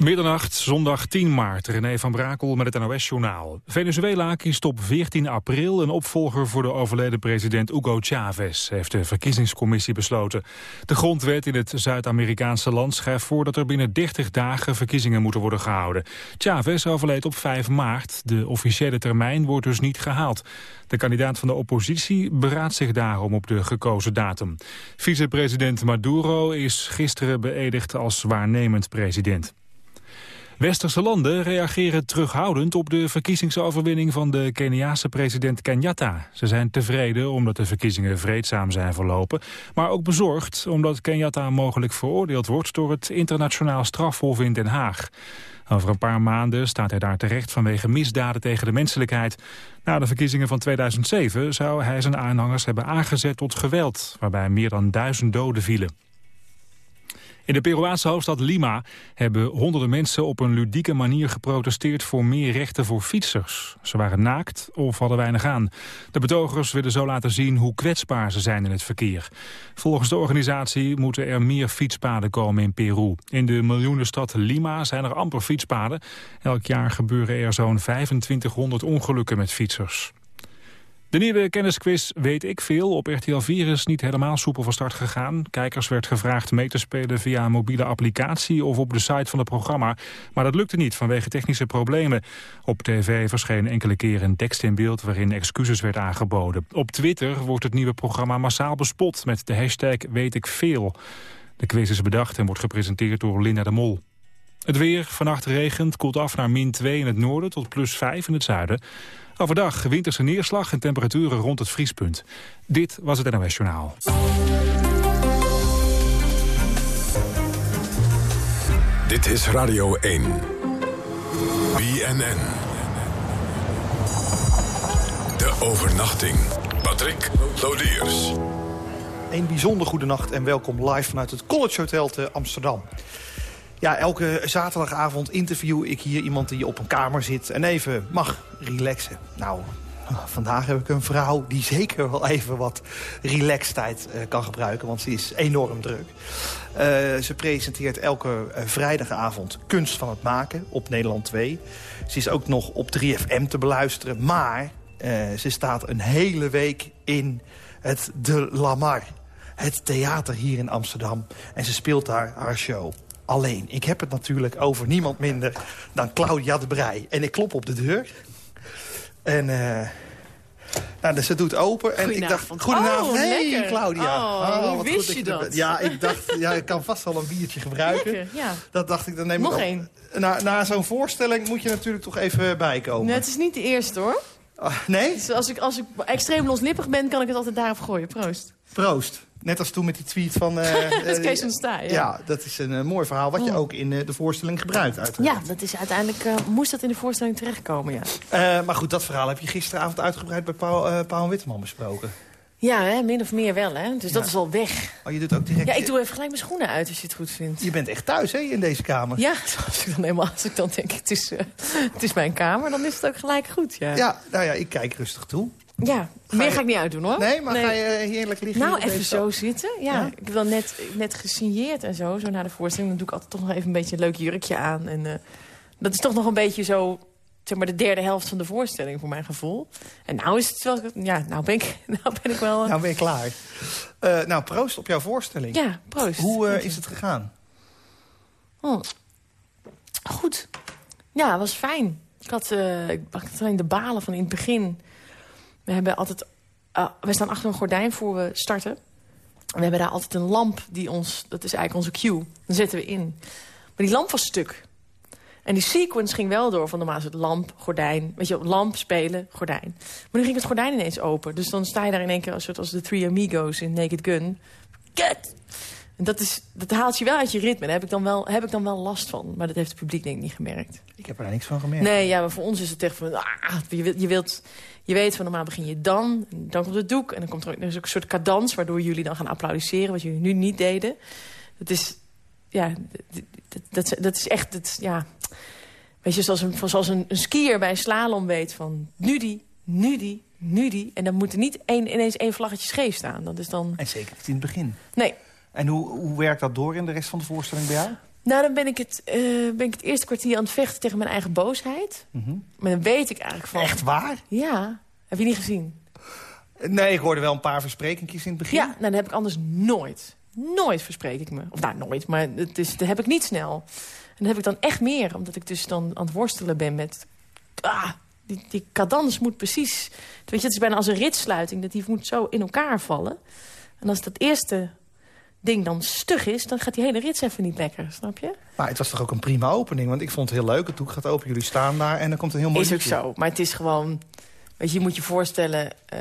Middernacht, zondag 10 maart. René van Brakel met het NOS-journaal. Venezuela kiest op 14 april een opvolger voor de overleden president Hugo Chavez, heeft de verkiezingscommissie besloten. De grondwet in het Zuid-Amerikaanse land schrijft voor dat er binnen 30 dagen verkiezingen moeten worden gehouden. Chavez overleed op 5 maart. De officiële termijn wordt dus niet gehaald. De kandidaat van de oppositie beraadt zich daarom op de gekozen datum. Vicepresident Maduro is gisteren beëdigd als waarnemend president. Westerse landen reageren terughoudend op de verkiezingsoverwinning van de Keniaanse president Kenyatta. Ze zijn tevreden omdat de verkiezingen vreedzaam zijn verlopen, maar ook bezorgd omdat Kenyatta mogelijk veroordeeld wordt door het internationaal strafhof in Den Haag. Over een paar maanden staat hij daar terecht vanwege misdaden tegen de menselijkheid. Na de verkiezingen van 2007 zou hij zijn aanhangers hebben aangezet tot geweld, waarbij meer dan duizend doden vielen. In de Peruaanse hoofdstad Lima hebben honderden mensen op een ludieke manier geprotesteerd voor meer rechten voor fietsers. Ze waren naakt of hadden weinig aan. De betogers willen zo laten zien hoe kwetsbaar ze zijn in het verkeer. Volgens de organisatie moeten er meer fietspaden komen in Peru. In de miljoenenstad Lima zijn er amper fietspaden. Elk jaar gebeuren er zo'n 2500 ongelukken met fietsers. De nieuwe kennisquiz Weet ik veel op RTL 4 is niet helemaal soepel van start gegaan. Kijkers werd gevraagd mee te spelen via een mobiele applicatie of op de site van het programma. Maar dat lukte niet vanwege technische problemen. Op tv verscheen enkele keren een tekst in beeld waarin excuses werd aangeboden. Op Twitter wordt het nieuwe programma massaal bespot met de hashtag Weet ik veel. De quiz is bedacht en wordt gepresenteerd door Linda de Mol. Het weer, vannacht regent, koelt af naar min 2 in het noorden tot plus 5 in het zuiden. Overdag winterse neerslag en temperaturen rond het vriespunt. Dit was het NOS Journaal. Dit is Radio 1. BNN. De overnachting. Patrick Lodiers. Een bijzonder goede nacht en welkom live vanuit het College Hotel te Amsterdam. Ja, elke zaterdagavond interview ik hier iemand die op een kamer zit... en even mag relaxen. Nou, vandaag heb ik een vrouw die zeker wel even wat relaxtijd uh, kan gebruiken... want ze is enorm druk. Uh, ze presenteert elke uh, vrijdagavond Kunst van het Maken op Nederland 2. Ze is ook nog op 3FM te beluisteren, maar ze staat een hele week in het De Lamar. Het theater hier in Amsterdam. En ze speelt daar haar show alleen. Ik heb het natuurlijk over niemand minder dan Claudia de Brij. En ik klop op de deur. En uh, nou, dus ze doet open. En ik dacht, goedenavond. Oh, hey, Claudia. Oh, oh, hoe wist goed je dat? Ja, ik dacht, ja, ik kan vast wel een biertje gebruiken. Lekker, ja. Dat dacht ik, dan neem Nog ik één. Na, na zo'n voorstelling moet je natuurlijk toch even bijkomen. Nee, het is niet de eerste, hoor. Uh, nee? Dus als ik, als ik extreem loslippig ben, kan ik het altijd daarop gooien. Proost. Proost. Net als toen met die tweet van... Uh, dat is Kees van Staaij, ja. ja. dat is een uh, mooi verhaal wat je ook in uh, de voorstelling gebruikt. Uiteraard. Ja, dat is uiteindelijk moest dat in de voorstelling terechtkomen, ja. maar goed, dat verhaal heb je gisteravond uitgebreid bij Paul, Paul Witteman besproken. Ja, hè, min of meer wel, hè. Dus dat is al weg. Oh, je doet ook direct... Ja, ik doe even gelijk mijn schoenen uit, als je het goed vindt. Je bent echt thuis, hè, in deze kamer. Ja, als ik dan helemaal, als ik dan denk, het is, het is mijn kamer, dan is het ook gelijk goed, ja. Ja, nou ja, ik kijk rustig toe. Ja, Ga meer je- ga ik niet uitdoen, hoor. Nee, maar ga je heerlijk liggen Nou, even zo zitten. Ja, Ja? ik heb wel net, net gesigneerd en zo, zo na de voorstelling. Dan doe ik altijd toch nog even een beetje een leuk jurkje aan. En eh, dat is toch nog een beetje zo, zeg maar, de derde helft van de voorstelling voor mijn gevoel. En nou is het wel, ja, nou ben ik, nou ben ik wel... eh, Nou ben je klaar. Eh, nou, proost op jouw voorstelling. ja, proost. Hoe eh, is het gegaan? Oh. Goed. Ja, het was fijn. Ik had, eh, ik had alleen de balen van in het begin. We hebben altijd... eh, we staan achter een gordijn voor we starten. We hebben daar altijd een lamp die ons... Dat is eigenlijk onze cue. Dan zetten we in. Maar die lamp was stuk. En die sequence ging wel door. Van normaal is het lamp, gordijn. Weet je, lamp, spelen, gordijn. Maar nu ging het gordijn ineens open. Dus dan sta je daar in één keer als soort als de Three Amigos in Naked Gun. Kut! En dat, is, dat haalt je wel uit je ritme. Daar heb ik, dan wel, heb ik dan wel last van. Maar dat heeft het publiek denk ik niet gemerkt. Ik heb er daar niks van gemerkt. Nee, ja, maar voor ons is het echt van... Ah, je, wilt, je, wilt, je weet van normaal begin je dan. Dan komt het doek. En dan komt er ook, er ook een soort cadans... waardoor jullie dan gaan applaudisseren. Wat jullie nu niet deden. Het is... Ja, dat, dat, dat, dat is echt... Dat, ja, weet je, zoals, een, zoals een, een skier bij een slalom weet van... Nu die, nu die, nu die. En dan moet er niet één, ineens één vlaggetje scheef staan. Dat is dan... En zeker niet in het begin. Nee, En hoe, hoe werkt dat door in de rest van de voorstelling bij jou? Nou, dan ben ik, het, eh, ben ik het eerste kwartier aan het vechten tegen mijn eigen boosheid. Maar dan weet ik eigenlijk van... Echt waar? Ja. Heb je niet gezien? Nee, ik hoorde wel een paar versprekingjes in het begin. Ja, nou, dat heb ik anders nooit. Nooit verspreek ik me. Of nou, nooit, maar het is, dat heb ik niet snel. En dat heb ik dan echt meer, omdat ik dus dan aan het worstelen ben met... Ah, die, die cadans moet precies... Weet je, het is bijna als een ritsluiting, dat die moet zo in elkaar vallen. En als dat eerste ding dan stug is, dan gaat die hele rits even niet lekker, snap je? Maar het was toch ook een prima opening, want ik vond het heel leuk. Het doek gaat open, jullie staan daar en dan komt een heel mooi Is ook zo, maar het is gewoon... Weet je, je moet je voorstellen... eh,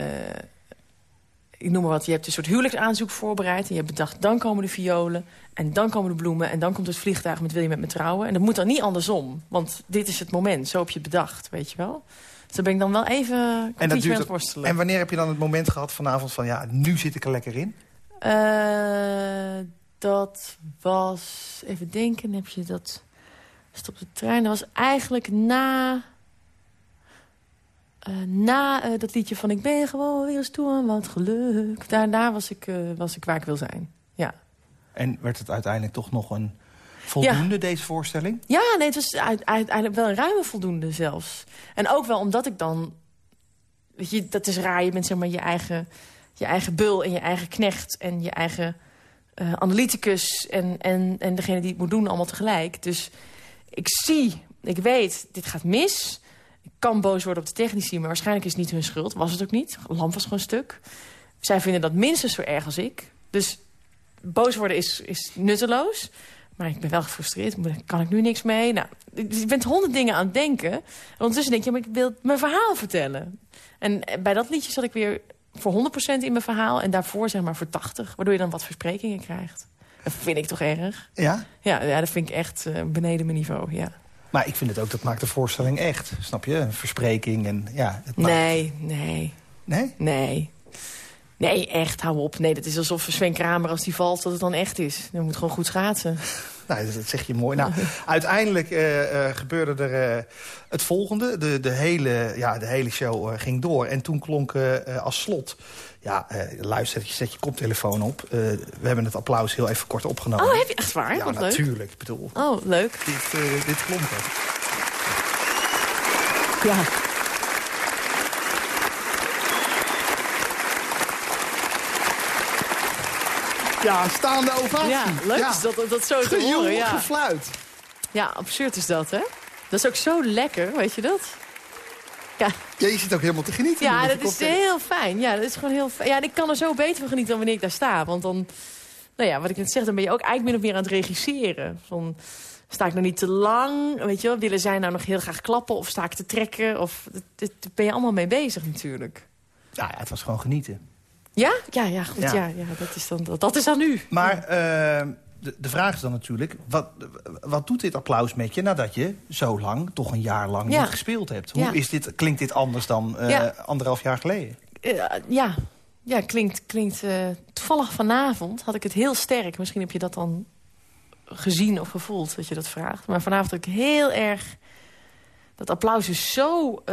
ik noem maar wat, je hebt een soort huwelijksaanzoek voorbereid... en je hebt bedacht, dan komen de violen en dan komen de bloemen... en dan komt het vliegtuig met wil je met me trouwen. En dat moet dan niet andersom, want dit is het moment. Zo heb je het bedacht, weet je wel? Dus dan ben ik dan wel even En, dat duurt aan het worstelen. en wanneer heb je dan het moment gehad vanavond van... ja, nu zit ik er lekker in? Eh, dat was... Even denken, heb je dat... Stop de trein. Dat was eigenlijk na... eh, na eh, dat liedje van ik ben gewoon weer eens toe aan wat geluk. Daar, daar was, ik, was ik waar ik wil zijn. Ja, En werd het uiteindelijk toch nog een voldoende, deze voorstelling? ja nee, het was uit- uiteindelijk wel een ruime voldoende zelfs. En ook wel omdat ik dan... Weet je, dat is raar. Je bent zeg maar je eigen, je eigen bul en je eigen knecht... en je eigen eh, analyticus en, en, en degene die het moet doen allemaal tegelijk. Dus ik zie, ik weet, dit gaat mis. Ik kan boos worden op de technici, maar waarschijnlijk is het niet hun schuld. Was het ook niet. Lamp was gewoon stuk. Zij vinden dat minstens zo erg als ik. Dus boos worden is, is nutteloos. Maar ik ben wel gefrustreerd. Kan ik nu niks mee? Nou, je bent honderd dingen aan het denken. En ondertussen denk je, maar ik wil mijn verhaal vertellen. En bij dat liedje zat ik weer voor 100% in mijn verhaal. En daarvoor zeg maar voor 80. Waardoor je dan wat versprekingen krijgt. Dat vind ik toch erg. Ja? Ja, ja dat vind ik echt eh, beneden mijn niveau, ja. Maar ik vind het ook, dat maakt de voorstelling echt. Snap je? Een verspreking en ja... Het maakt- Nee, nee, Nee? nee. Nee, echt, hou op. Nee, dat is alsof Sven Kramer als die valt, dat het dan echt is. Dan moet gewoon goed schaatsen. Nou, dat, dat zeg je mooi. Nou, uiteindelijk eh, eh, gebeurde er eh, het volgende. De, de, hele, ja, de hele show eh, ging door. En toen klonk als slot... Ja, eh, luister, zet je koptelefoon op. Eh, we hebben het applaus heel even kort opgenomen. Oh, heb je echt waar? Ja, Wat leuk. natuurlijk. Ik bedoel, Oh, leuk. dit, dit klonk het. Ja. Ja, staande ovatie. Ja, leuk is dat, dat zo te Gejoel, horen. Ja. gefluit. ja, absurd is dat, hè? Dat is ook zo lekker, weet je dat? Ja, Ja, je zit ook helemaal te genieten. ja dat is heel fijn. Ja, dat is gewoon heel fijn. Ja, en ik kan er zo beter van genieten dan wanneer ik daar sta. Want dan, nou ja, wat ik net zeg, dan ben je ook eigenlijk min of meer aan het regisseren. Van, sta ik nog niet te lang? Weet je wel, willen zij nou nog heel graag klappen of sta ik te trekken? Of, daar ben je allemaal mee bezig natuurlijk. Nou ja, het was gewoon genieten. Ja? Ja, ja, goed. Ja. Ja. Ja, dat, is dan, dat, dat is dan nu. Maar eh, de, de vraag is dan natuurlijk... Wat, wat doet dit applaus met je nadat je zo lang, toch een jaar lang, Ja. niet gespeeld hebt? Hoe is dit, klinkt dit anders dan eh, anderhalf jaar geleden? Eh, ja, ja klinkt, klinkt toevallig vanavond had ik het heel sterk. Misschien heb je dat dan gezien of gevoeld dat je dat vraagt. Maar vanavond had ik heel erg... Dat applaus is zo...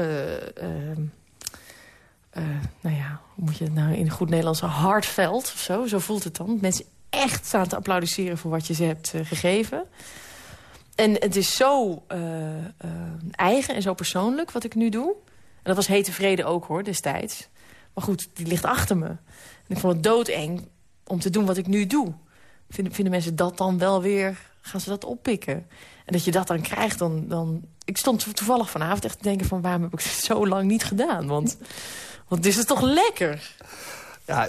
eh, nou ja, hoe moet je het nou in goed Nederlands... hardveld of zo, zo voelt het dan. Mensen echt staan te applaudisseren voor wat je ze hebt eh, gegeven. En het is zo eh, eigen en zo persoonlijk wat ik nu doe. En dat was hete vrede ook hoor, destijds. Maar goed, die ligt achter me. En ik vond het doodeng om te doen wat ik nu doe. Vinden, vinden mensen dat dan wel weer... Gaan ze dat oppikken? En dat je dat dan krijgt, dan... dan ik stond to- toevallig vanavond echt te denken van... waarom heb ik het zo lang niet gedaan? Want, want dit is toch lekker? Ja,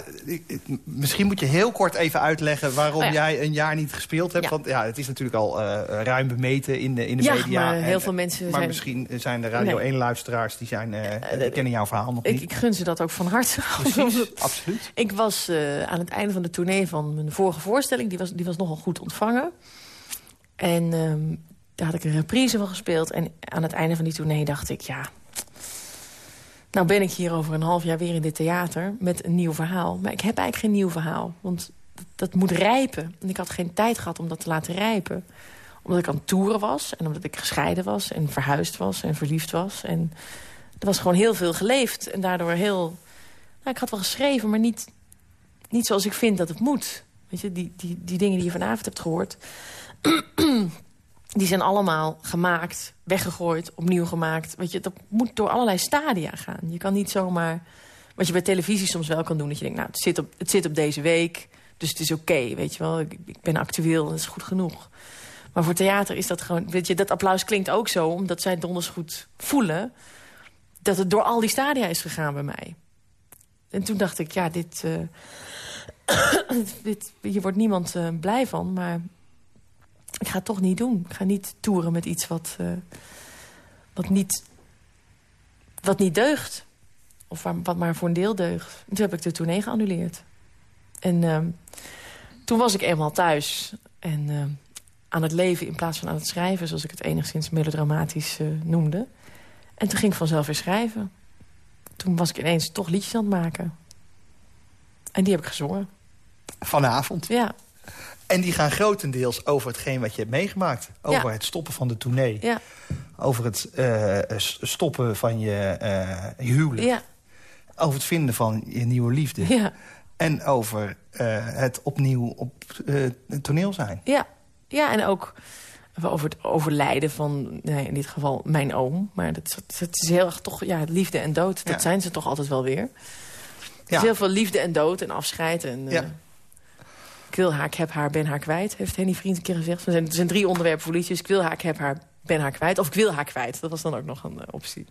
misschien moet je heel kort even uitleggen waarom Oh ja. jij een jaar niet gespeeld hebt. Ja. Want ja, het is natuurlijk al eh, ruim bemeten in de, in de Ja, media. maar heel En- veel mensen Maar zijn- misschien zijn de Radio Nee. 1-luisteraars die, zijn, eh, Eh, die kennen jouw verhaal nog Ik, niet. ik gun ze dat ook van harte. Precies, absoluut. Ik was aan het einde van de tournee van mijn vorige voorstelling... die was, die was nogal goed ontvangen. En ehm, daar had ik een reprise van gespeeld. En aan het einde van die tournee dacht ik... ja, nou ben ik hier over een half jaar weer in dit theater... met een nieuw verhaal. Maar ik heb eigenlijk geen nieuw verhaal. Want dat, moet rijpen. En ik had geen tijd gehad om dat te laten rijpen. Omdat ik aan toeren was. En omdat ik gescheiden was. En verhuisd was. En verliefd was. En er was gewoon heel veel geleefd. En daardoor heel... Nou, ik had wel geschreven, maar niet, niet zoals ik vind dat het moet. Weet je, die, die, die dingen die je vanavond hebt gehoord... die zijn allemaal gemaakt, weggegooid, opnieuw gemaakt. Weet je, dat moet door allerlei stadia gaan. Je kan niet zomaar... Wat je bij televisie soms wel kan doen. Dat je denkt, nou, het zit op, het zit op deze week. Dus het is oké, weet je wel. Ik, ik ben actueel, dat is goed genoeg. Maar voor theater is dat gewoon... Weet je, dat applaus klinkt ook zo, omdat zij donders goed voelen... dat het door al die stadia is gegaan bij mij. En toen dacht ik, ja, dit... Uh, dit hier wordt niemand uh, blij van, maar ik ga het toch niet doen. Ik ga niet toeren met iets wat, uh, wat, niet, wat niet deugt. Of waar, wat maar voor een deel deugt. En toen heb ik de tournee geannuleerd. En uh, toen was ik eenmaal thuis. En uh, aan het leven in plaats van aan het schrijven... zoals ik het enigszins melodramatisch uh, noemde. En toen ging ik vanzelf weer schrijven. Toen was ik ineens toch liedjes aan het maken. En die heb ik gezongen. Vanavond? Ja. En die gaan grotendeels over hetgeen wat je hebt meegemaakt. Over ja. het stoppen van de tournee. Ja. Over het uh, stoppen van je, uh, je huwelijk. Ja. Over het vinden van je nieuwe liefde. Ja. En over het opnieuw op het toneel zijn. Ja. ja, en ook over het overlijden van, nee, in dit geval, mijn oom. Maar dat, dat is heel erg toch, ja, liefde en dood. Dat zijn ze toch altijd wel weer. Is heel veel liefde en dood en afscheid. En, ja. Ik wil haar, ik heb haar, ben haar kwijt, heeft Henny Vriend een keer gezegd. Er zijn, er zijn drie onderwerpen voor liedjes. Ik wil haar, ik heb haar, ben haar kwijt. Of ik wil haar kwijt. Dat was dan ook nog een uh, optie.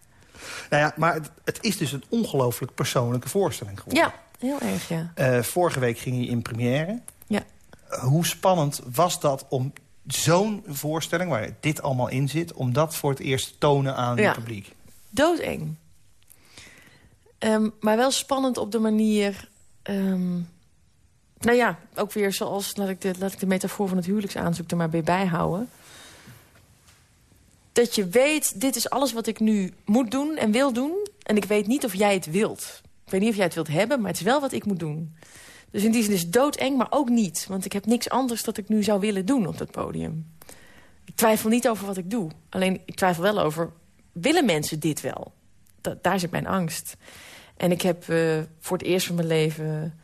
Nou ja, maar het, het is dus een ongelooflijk persoonlijke voorstelling geworden. Ja, heel erg, ja. Uh, vorige week ging je in première. Ja. Uh, hoe spannend was dat om zo'n voorstelling, waar dit allemaal in zit... om dat voor het eerst te tonen aan ja. het publiek? Doodeng. Um, maar wel spannend op de manier... Um, nou ja, ook weer zoals, laat ik, de, laat ik de metafoor van het huwelijksaanzoek er maar bij bijhouden. Dat je weet, dit is alles wat ik nu moet doen en wil doen. En ik weet niet of jij het wilt. Ik weet niet of jij het wilt hebben, maar het is wel wat ik moet doen. Dus in die zin is doodeng, maar ook niet. Want ik heb niks anders dat ik nu zou willen doen op dat podium. Ik twijfel niet over wat ik doe. Alleen, ik twijfel wel over, willen mensen dit wel? Da daar zit mijn angst. En ik heb uh, voor het eerst van mijn leven...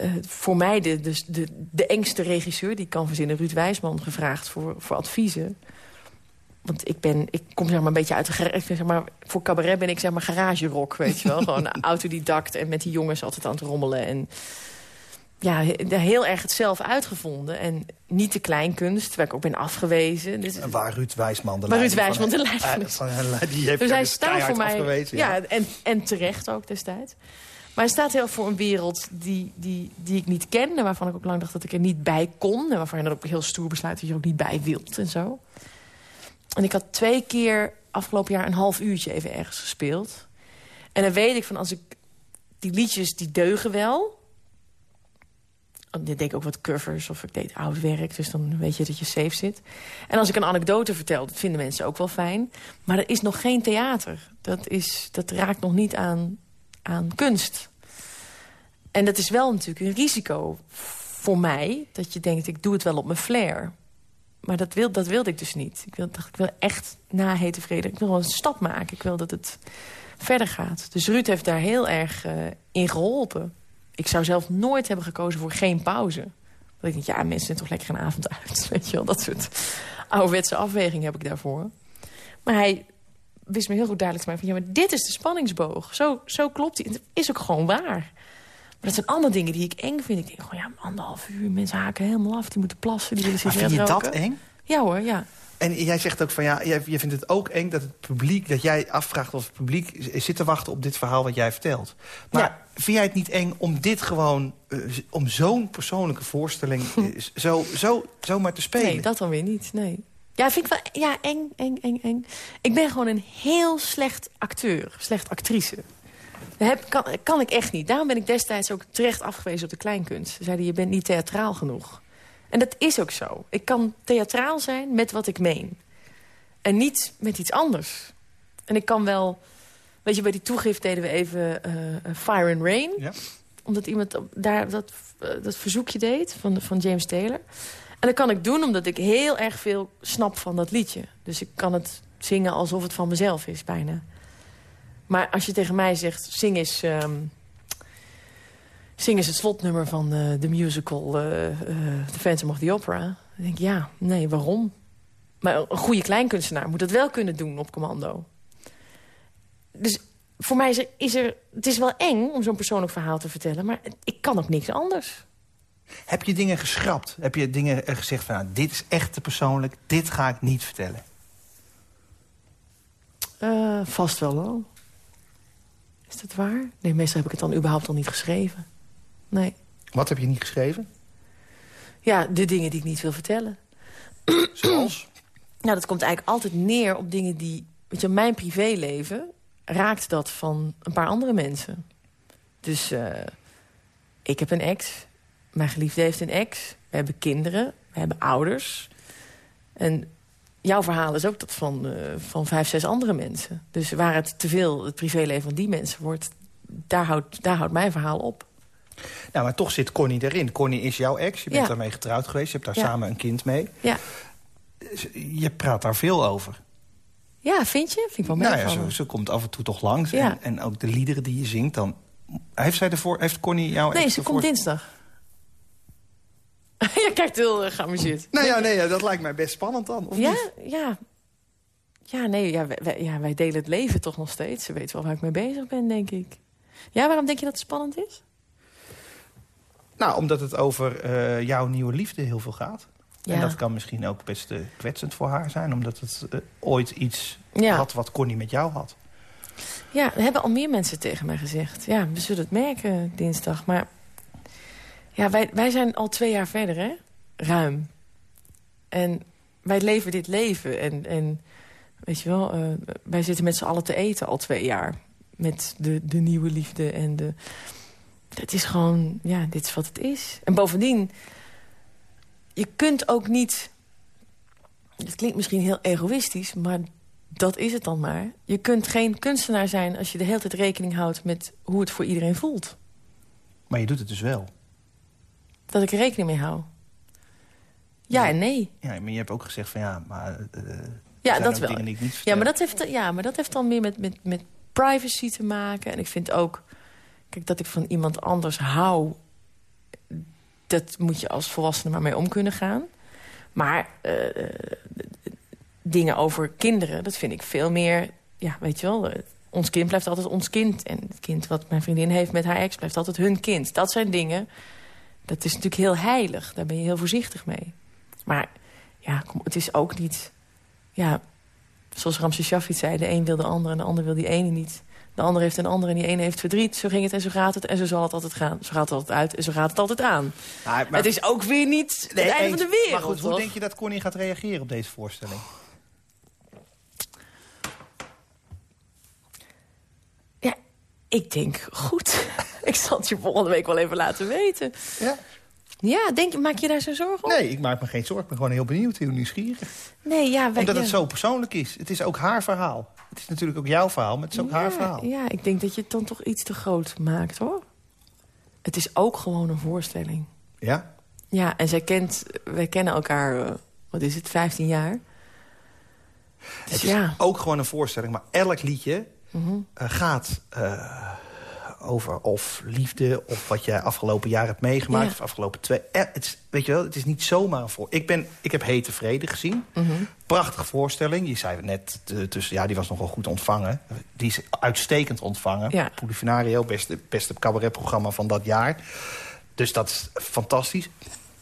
Uh, voor mij de, de, de, de engste regisseur die ik kan verzinnen... Ruud Wijsman, gevraagd voor, voor adviezen. Want ik, ben, ik kom zeg maar een beetje uit de... Zeg maar, voor cabaret ben ik zeg maar garage rock, weet je wel. Gewoon autodidact en met die jongens altijd aan het rommelen. En ja, heel erg het zelf uitgevonden. En niet de kleinkunst, waar ik ook ben afgewezen. Dus, en waar Ruud Wijsman de leider Ruud Wijsman de leider van, van, van, Die heeft dus hij staat voor mij, afgewezen. Ja, ja, En, en terecht ook destijds. Maar hij staat heel voor een wereld die, die, die ik niet ken... en waarvan ik ook lang dacht dat ik er niet bij kon. En waarvan je dan ook heel stoer besluit dat je er ook niet bij wilt en zo. En ik had twee keer afgelopen jaar een half uurtje even ergens gespeeld. En dan weet ik van als ik... Die liedjes die deugen wel. Ik deed ook wat covers of ik deed oud werk. Dus dan weet je dat je safe zit. En als ik een anekdote vertel, dat vinden mensen ook wel fijn. Maar er is nog geen theater. Dat, is, dat raakt nog niet aan, aan kunst. En dat is wel natuurlijk een risico voor mij. Dat je denkt, ik doe het wel op mijn flair. Maar dat, wil, dat wilde ik dus niet. Ik, wil, dacht, ik wil echt na hete vrede. Ik wil een stap maken. Ik wil dat het verder gaat. Dus Ruud heeft daar heel erg uh, in geholpen. Ik zou zelf nooit hebben gekozen voor geen pauze. Want ik denk, ja, mensen zijn toch lekker een avond uit. Weet je wel, dat soort ouderwetse afweging heb ik daarvoor. Maar hij wist me heel goed duidelijk te maken van... ja, maar dit is de spanningsboog. Zo, zo klopt hij. Het is ook gewoon waar. Maar dat zijn allemaal dingen die ik eng vind. Ik denk gewoon, ja, anderhalf uur, mensen haken helemaal af. Die moeten plassen, die willen maar vind je roken. dat eng? Ja hoor, ja. En jij zegt ook van, ja, jij, jij vindt het ook eng dat het publiek... dat jij afvraagt of het publiek zit te wachten op dit verhaal wat jij vertelt. Maar Ja. vind jij het niet eng om dit gewoon... Uh, om zo'n persoonlijke voorstelling uh, zo, zo, zo maar te spelen? Nee, dat dan weer niet, nee. Ja, vind ik wel, ja, eng, eng, eng, eng. Ik ben gewoon een heel slecht acteur, slecht actrice. Dat heb, kan, kan ik echt niet. Daarom ben ik destijds ook terecht afgewezen op de kleinkunst. Ze zeiden, je bent niet theatraal genoeg. En dat is ook zo. Ik kan theatraal zijn met wat ik meen. En niet met iets anders. En ik kan wel... Weet je, bij die toegift deden we even uh, Fire and Rain. Ja. Omdat iemand daar dat, uh, dat verzoekje deed van, van James Taylor. En dat kan ik doen omdat ik heel erg veel snap van dat liedje. Dus ik kan het zingen alsof het van mezelf is, bijna. Maar als je tegen mij zegt, zing eens... Um, zing eens het slotnummer van uh, de musical uh, uh, The Phantom of the Opera... Dan denk ik, ja, nee, waarom? Maar een goede kleinkunstenaar moet dat wel kunnen doen op commando. Dus voor mij is er, is er... Het is wel eng om zo'n persoonlijk verhaal te vertellen... maar ik kan ook niks anders. Heb je dingen geschrapt? Heb je dingen eh, gezegd van, nou, dit is echt te persoonlijk, dit ga ik niet vertellen? Uh, vast wel wel. Is dat waar? Nee, meestal heb ik het dan überhaupt al niet geschreven. Nee. Wat heb je niet geschreven? Ja, de dingen die ik niet wil vertellen. Zoals? Nou, dat komt eigenlijk altijd neer op dingen die... Weet je, mijn privéleven raakt dat van een paar andere mensen. Dus uh, ik heb een ex. Mijn geliefde heeft een ex. We hebben kinderen. We hebben ouders. En jouw verhaal is ook dat van, uh, van vijf, zes andere mensen. Dus waar het te veel het privéleven van die mensen wordt... daar houdt, daar houdt mijn verhaal op. Nou, maar toch zit Connie erin. Connie is jouw ex. Je bent Ja. daarmee getrouwd geweest. Je hebt daar Ja. samen een kind mee. Ja, Je praat daar veel over. ja vind je? Vind ik wel Nou ja, meevallen. zo komt af en toe toch langs. Ja. En, en ook de liederen die je zingt. Dan... Heeft, zij ervoor, heeft Connie jouw Nee, ze ervoor- komt dinsdag. je kijkt heel uh, geamuseerd. Nou ja, nee, ja, dat lijkt mij best spannend dan. Of Ja, niet? ja. Ja, nee, ja wij, ja, wij delen het leven toch nog steeds. Ze weet wel waar ik mee bezig ben, denk ik. Ja, waarom denk je dat het spannend is? Nou, omdat het over eh, jouw nieuwe liefde heel veel gaat. En dat kan misschien ook best eh, kwetsend voor haar zijn. Omdat het eh, ooit iets Ja. had wat Connie met jou had. Ja, er hebben al meer mensen tegen mij gezegd. Ja, we zullen het merken dinsdag. Maar ja, wij, wij zijn al twee jaar verder, hè? Ruim. En wij leven dit leven. En, en weet je wel, eh, wij zitten met z'n allen te eten al twee jaar. Met de, de nieuwe liefde en de... Het is gewoon, ja, dit is wat het is. En bovendien, je kunt ook niet... Het klinkt misschien heel egoïstisch, maar dat is het dan maar. Je kunt geen kunstenaar zijn als je de hele tijd rekening houdt... met hoe het voor iedereen voelt. Maar je doet het dus wel. Dat ik er rekening mee hou. Ja en nee. Ja, maar je hebt ook gezegd van ja, maar... er Ja, dat wel. dingen die ik niet Ja maar, dat heeft, ja, maar dat heeft dan meer met, met, met privacy te maken. En ik vind ook... Kijk, dat ik van iemand anders hou... dat moet je als volwassene maar mee om kunnen gaan. Maar eh, dingen over kinderen, dat vind ik veel meer... Ja, weet je wel, eh, ons kind blijft altijd ons kind. En het kind wat mijn vriendin heeft met haar ex blijft altijd hun kind. Dat zijn dingen, dat is natuurlijk heel heilig. Daar ben je heel voorzichtig mee. Maar ja, kom, het is ook niet... Ja, zoals Ramses Shaffi zei, de een wil de ander en de ander wil die ene niet. De ander heeft een ander en die ene heeft verdriet. Zo ging het en zo gaat het en zo zal het altijd gaan. Zo gaat het altijd uit en zo gaat het altijd aan. Maar- het is ook weer niet Nee, het einde eens. van de wereld. Maar goed, hoe toch? denk je dat Connie gaat reageren op deze voorstelling? Ik denk goed. ik zal het je volgende week wel even laten weten. Ja? Ja, denk, maak je daar zo zorgen om? Nee, ik maak me geen zorgen. Ik ben gewoon heel benieuwd, heel nieuwsgierig. Nee, ja, wij, Omdat ja. het zo persoonlijk is. Het is ook haar verhaal. Het is natuurlijk ook jouw verhaal, maar het is ook haar verhaal. Ja, ik denk dat je het dan toch iets te groot maakt, hoor. Het is ook gewoon een voorstelling. Ja? Ja, en zij kent, wij kennen elkaar, eh, wat is het, 15 jaar. Dus Het is ja, ook gewoon een voorstelling, maar elk liedje Eh, gaat eh, over of liefde... of wat je afgelopen jaar hebt meegemaakt, Ja. of afgelopen twee... Eh, het is, weet je wel, het is niet zomaar een voor. Ik, ben, ik heb Hete Vrede gezien. Mhm. Prachtige voorstelling. Je zei net, tussen, ja, die was nogal goed ontvangen. Die is uitstekend ontvangen. Ja. Polifinario, beste, beste cabaretprogramma van dat jaar. Dus dat is fantastisch.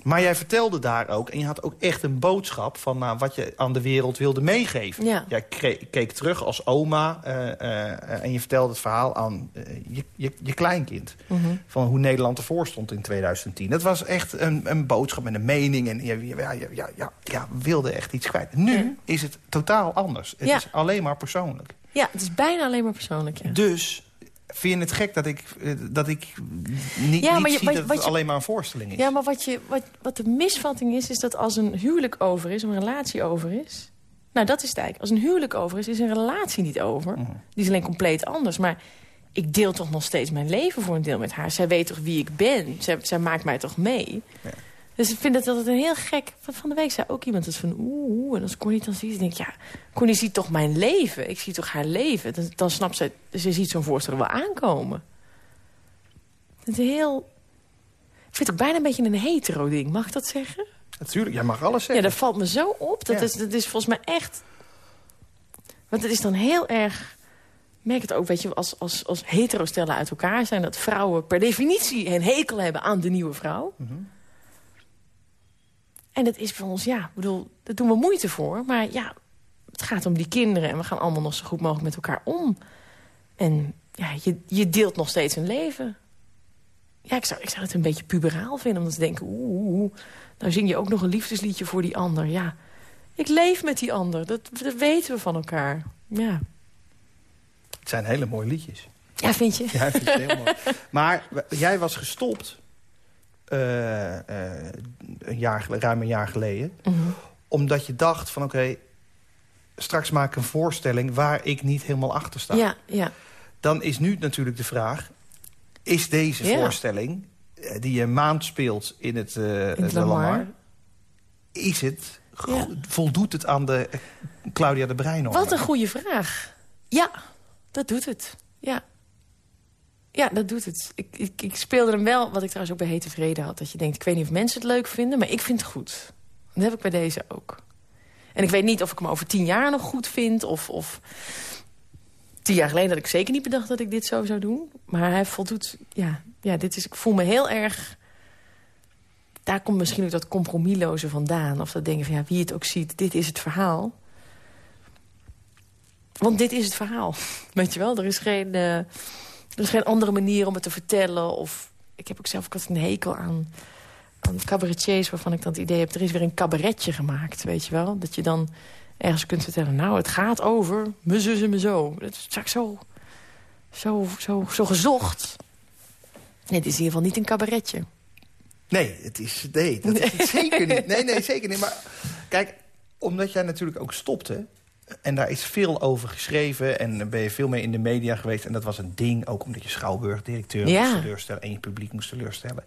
Maar jij vertelde daar ook, en je had ook echt een boodschap... van nou, wat je aan de wereld wilde meegeven. Ja. Jij keek terug als oma eh, eh, en je vertelde het verhaal aan eh, je, je, je kleinkind. Mhm. Van hoe Nederland ervoor stond in 2010. Dat was echt een, een boodschap en een mening. En je ja, ja, ja, ja, wilde echt iets kwijt. Nu is het totaal anders. Het Ja. is alleen maar persoonlijk. ja, het is bijna alleen maar persoonlijk, ja. Dus vind je het gek dat ik, eh, dat ik niet, Ja, maar je- zie wat- dat wat het je- alleen maar een voorstelling is? Ja, maar wat, je, wat, wat de misvatting is, is dat als een huwelijk over is... een relatie over is... Nou, dat is het eigenlijk. Als een huwelijk over is, is een relatie niet over. Mhm. Die is alleen compleet anders. Maar ik deel toch nog steeds mijn leven voor een deel met haar. Zij weet toch wie ik ben? Zij, zij maakt mij toch mee? Ja. Dus ik vind dat altijd een heel gek... Van, de week zei ook iemand dat van oeh. En als Connie dan ziet, dan denk ik... Ja, Connie ziet toch mijn leven? Ik zie toch haar leven? Dan, dan snapt ze... Ze ziet zo'n voorstel wel aankomen. Het is heel... Ik vind het ook bijna een beetje een hetero-ding. Mag ik dat zeggen? Natuurlijk, jij mag alles Ja, zeggen. dat valt me zo op. Dat, Ja. is, dat is volgens mij echt... Want het is dan heel erg... Merk het ook, weet je, als, als, als hetero-stellen uit elkaar zijn... dat vrouwen per definitie een hekel hebben aan de nieuwe vrouw. Mhm. En dat is voor ons, ja, ik bedoel, daar doen we moeite voor. Maar ja, het gaat om die kinderen en we gaan allemaal nog zo goed mogelijk met elkaar om. En ja, je, je deelt nog steeds een leven. Ja, ik zou, ik zou het een beetje puberaal vinden, om te denken... oeh, nou zing je ook nog een liefdesliedje voor die ander. Ja, ik leef met die ander, dat, dat weten we van elkaar. Ja, Het zijn hele mooie liedjes. ja vind je? Ja, vind heel mooi. Maar jij was gestopt... eh, eh, een jaar, ruim een jaar geleden... Mhm. omdat je dacht van oké... straks maak ik een voorstelling waar ik niet helemaal achter sta. Ja, ja. Dan is nu natuurlijk de vraag... is deze Ja. voorstelling eh, die je maand speelt in het, In het de Lamar. Lamar... is het, Ja. voldoet het aan de Claudia de Brein Wat een goede vraag. Ja, dat doet het. Ja. Ja, dat doet het. Ik, ik, ik speelde hem wel, wat ik trouwens ook bij Hete Vrede had. Dat je denkt, ik weet niet of mensen het leuk vinden, maar ik vind het goed. Dat heb ik bij deze ook. En ik weet niet of ik hem over tien jaar nog goed vind. Of, of tien jaar geleden had ik zeker niet bedacht dat ik dit zo zou doen. Maar hij voldoet, ja, ja dit is, ik voel me heel erg... Daar komt misschien ook dat compromisloze vandaan. Of dat denken van, ja, wie het ook ziet, dit is het verhaal. Want dit is het verhaal. Weet je wel, er is geen, eh, er is geen andere manier om het te vertellen. Of, ik heb ook zelf ook altijd een hekel aan, aan cabaretiers... waarvan ik dan het idee heb, er is weer een cabaretje gemaakt. Weet je wel, dat je dan ergens kunt vertellen... nou, het gaat over me zus en me zo. Dat is vaak zo, zo, zo, zo gezocht. Nee, het is in ieder geval niet een cabaretje. Nee, het is, nee, dat is het zeker niet. Nee, nee, zeker niet. Maar kijk, omdat jij natuurlijk ook stopte... en daar is veel over geschreven... en ben je veel mee in de media geweest... en dat was een ding, ook omdat je Schouwburg-directeur Ja. moest teleurstellen... en je publiek moest teleurstellen.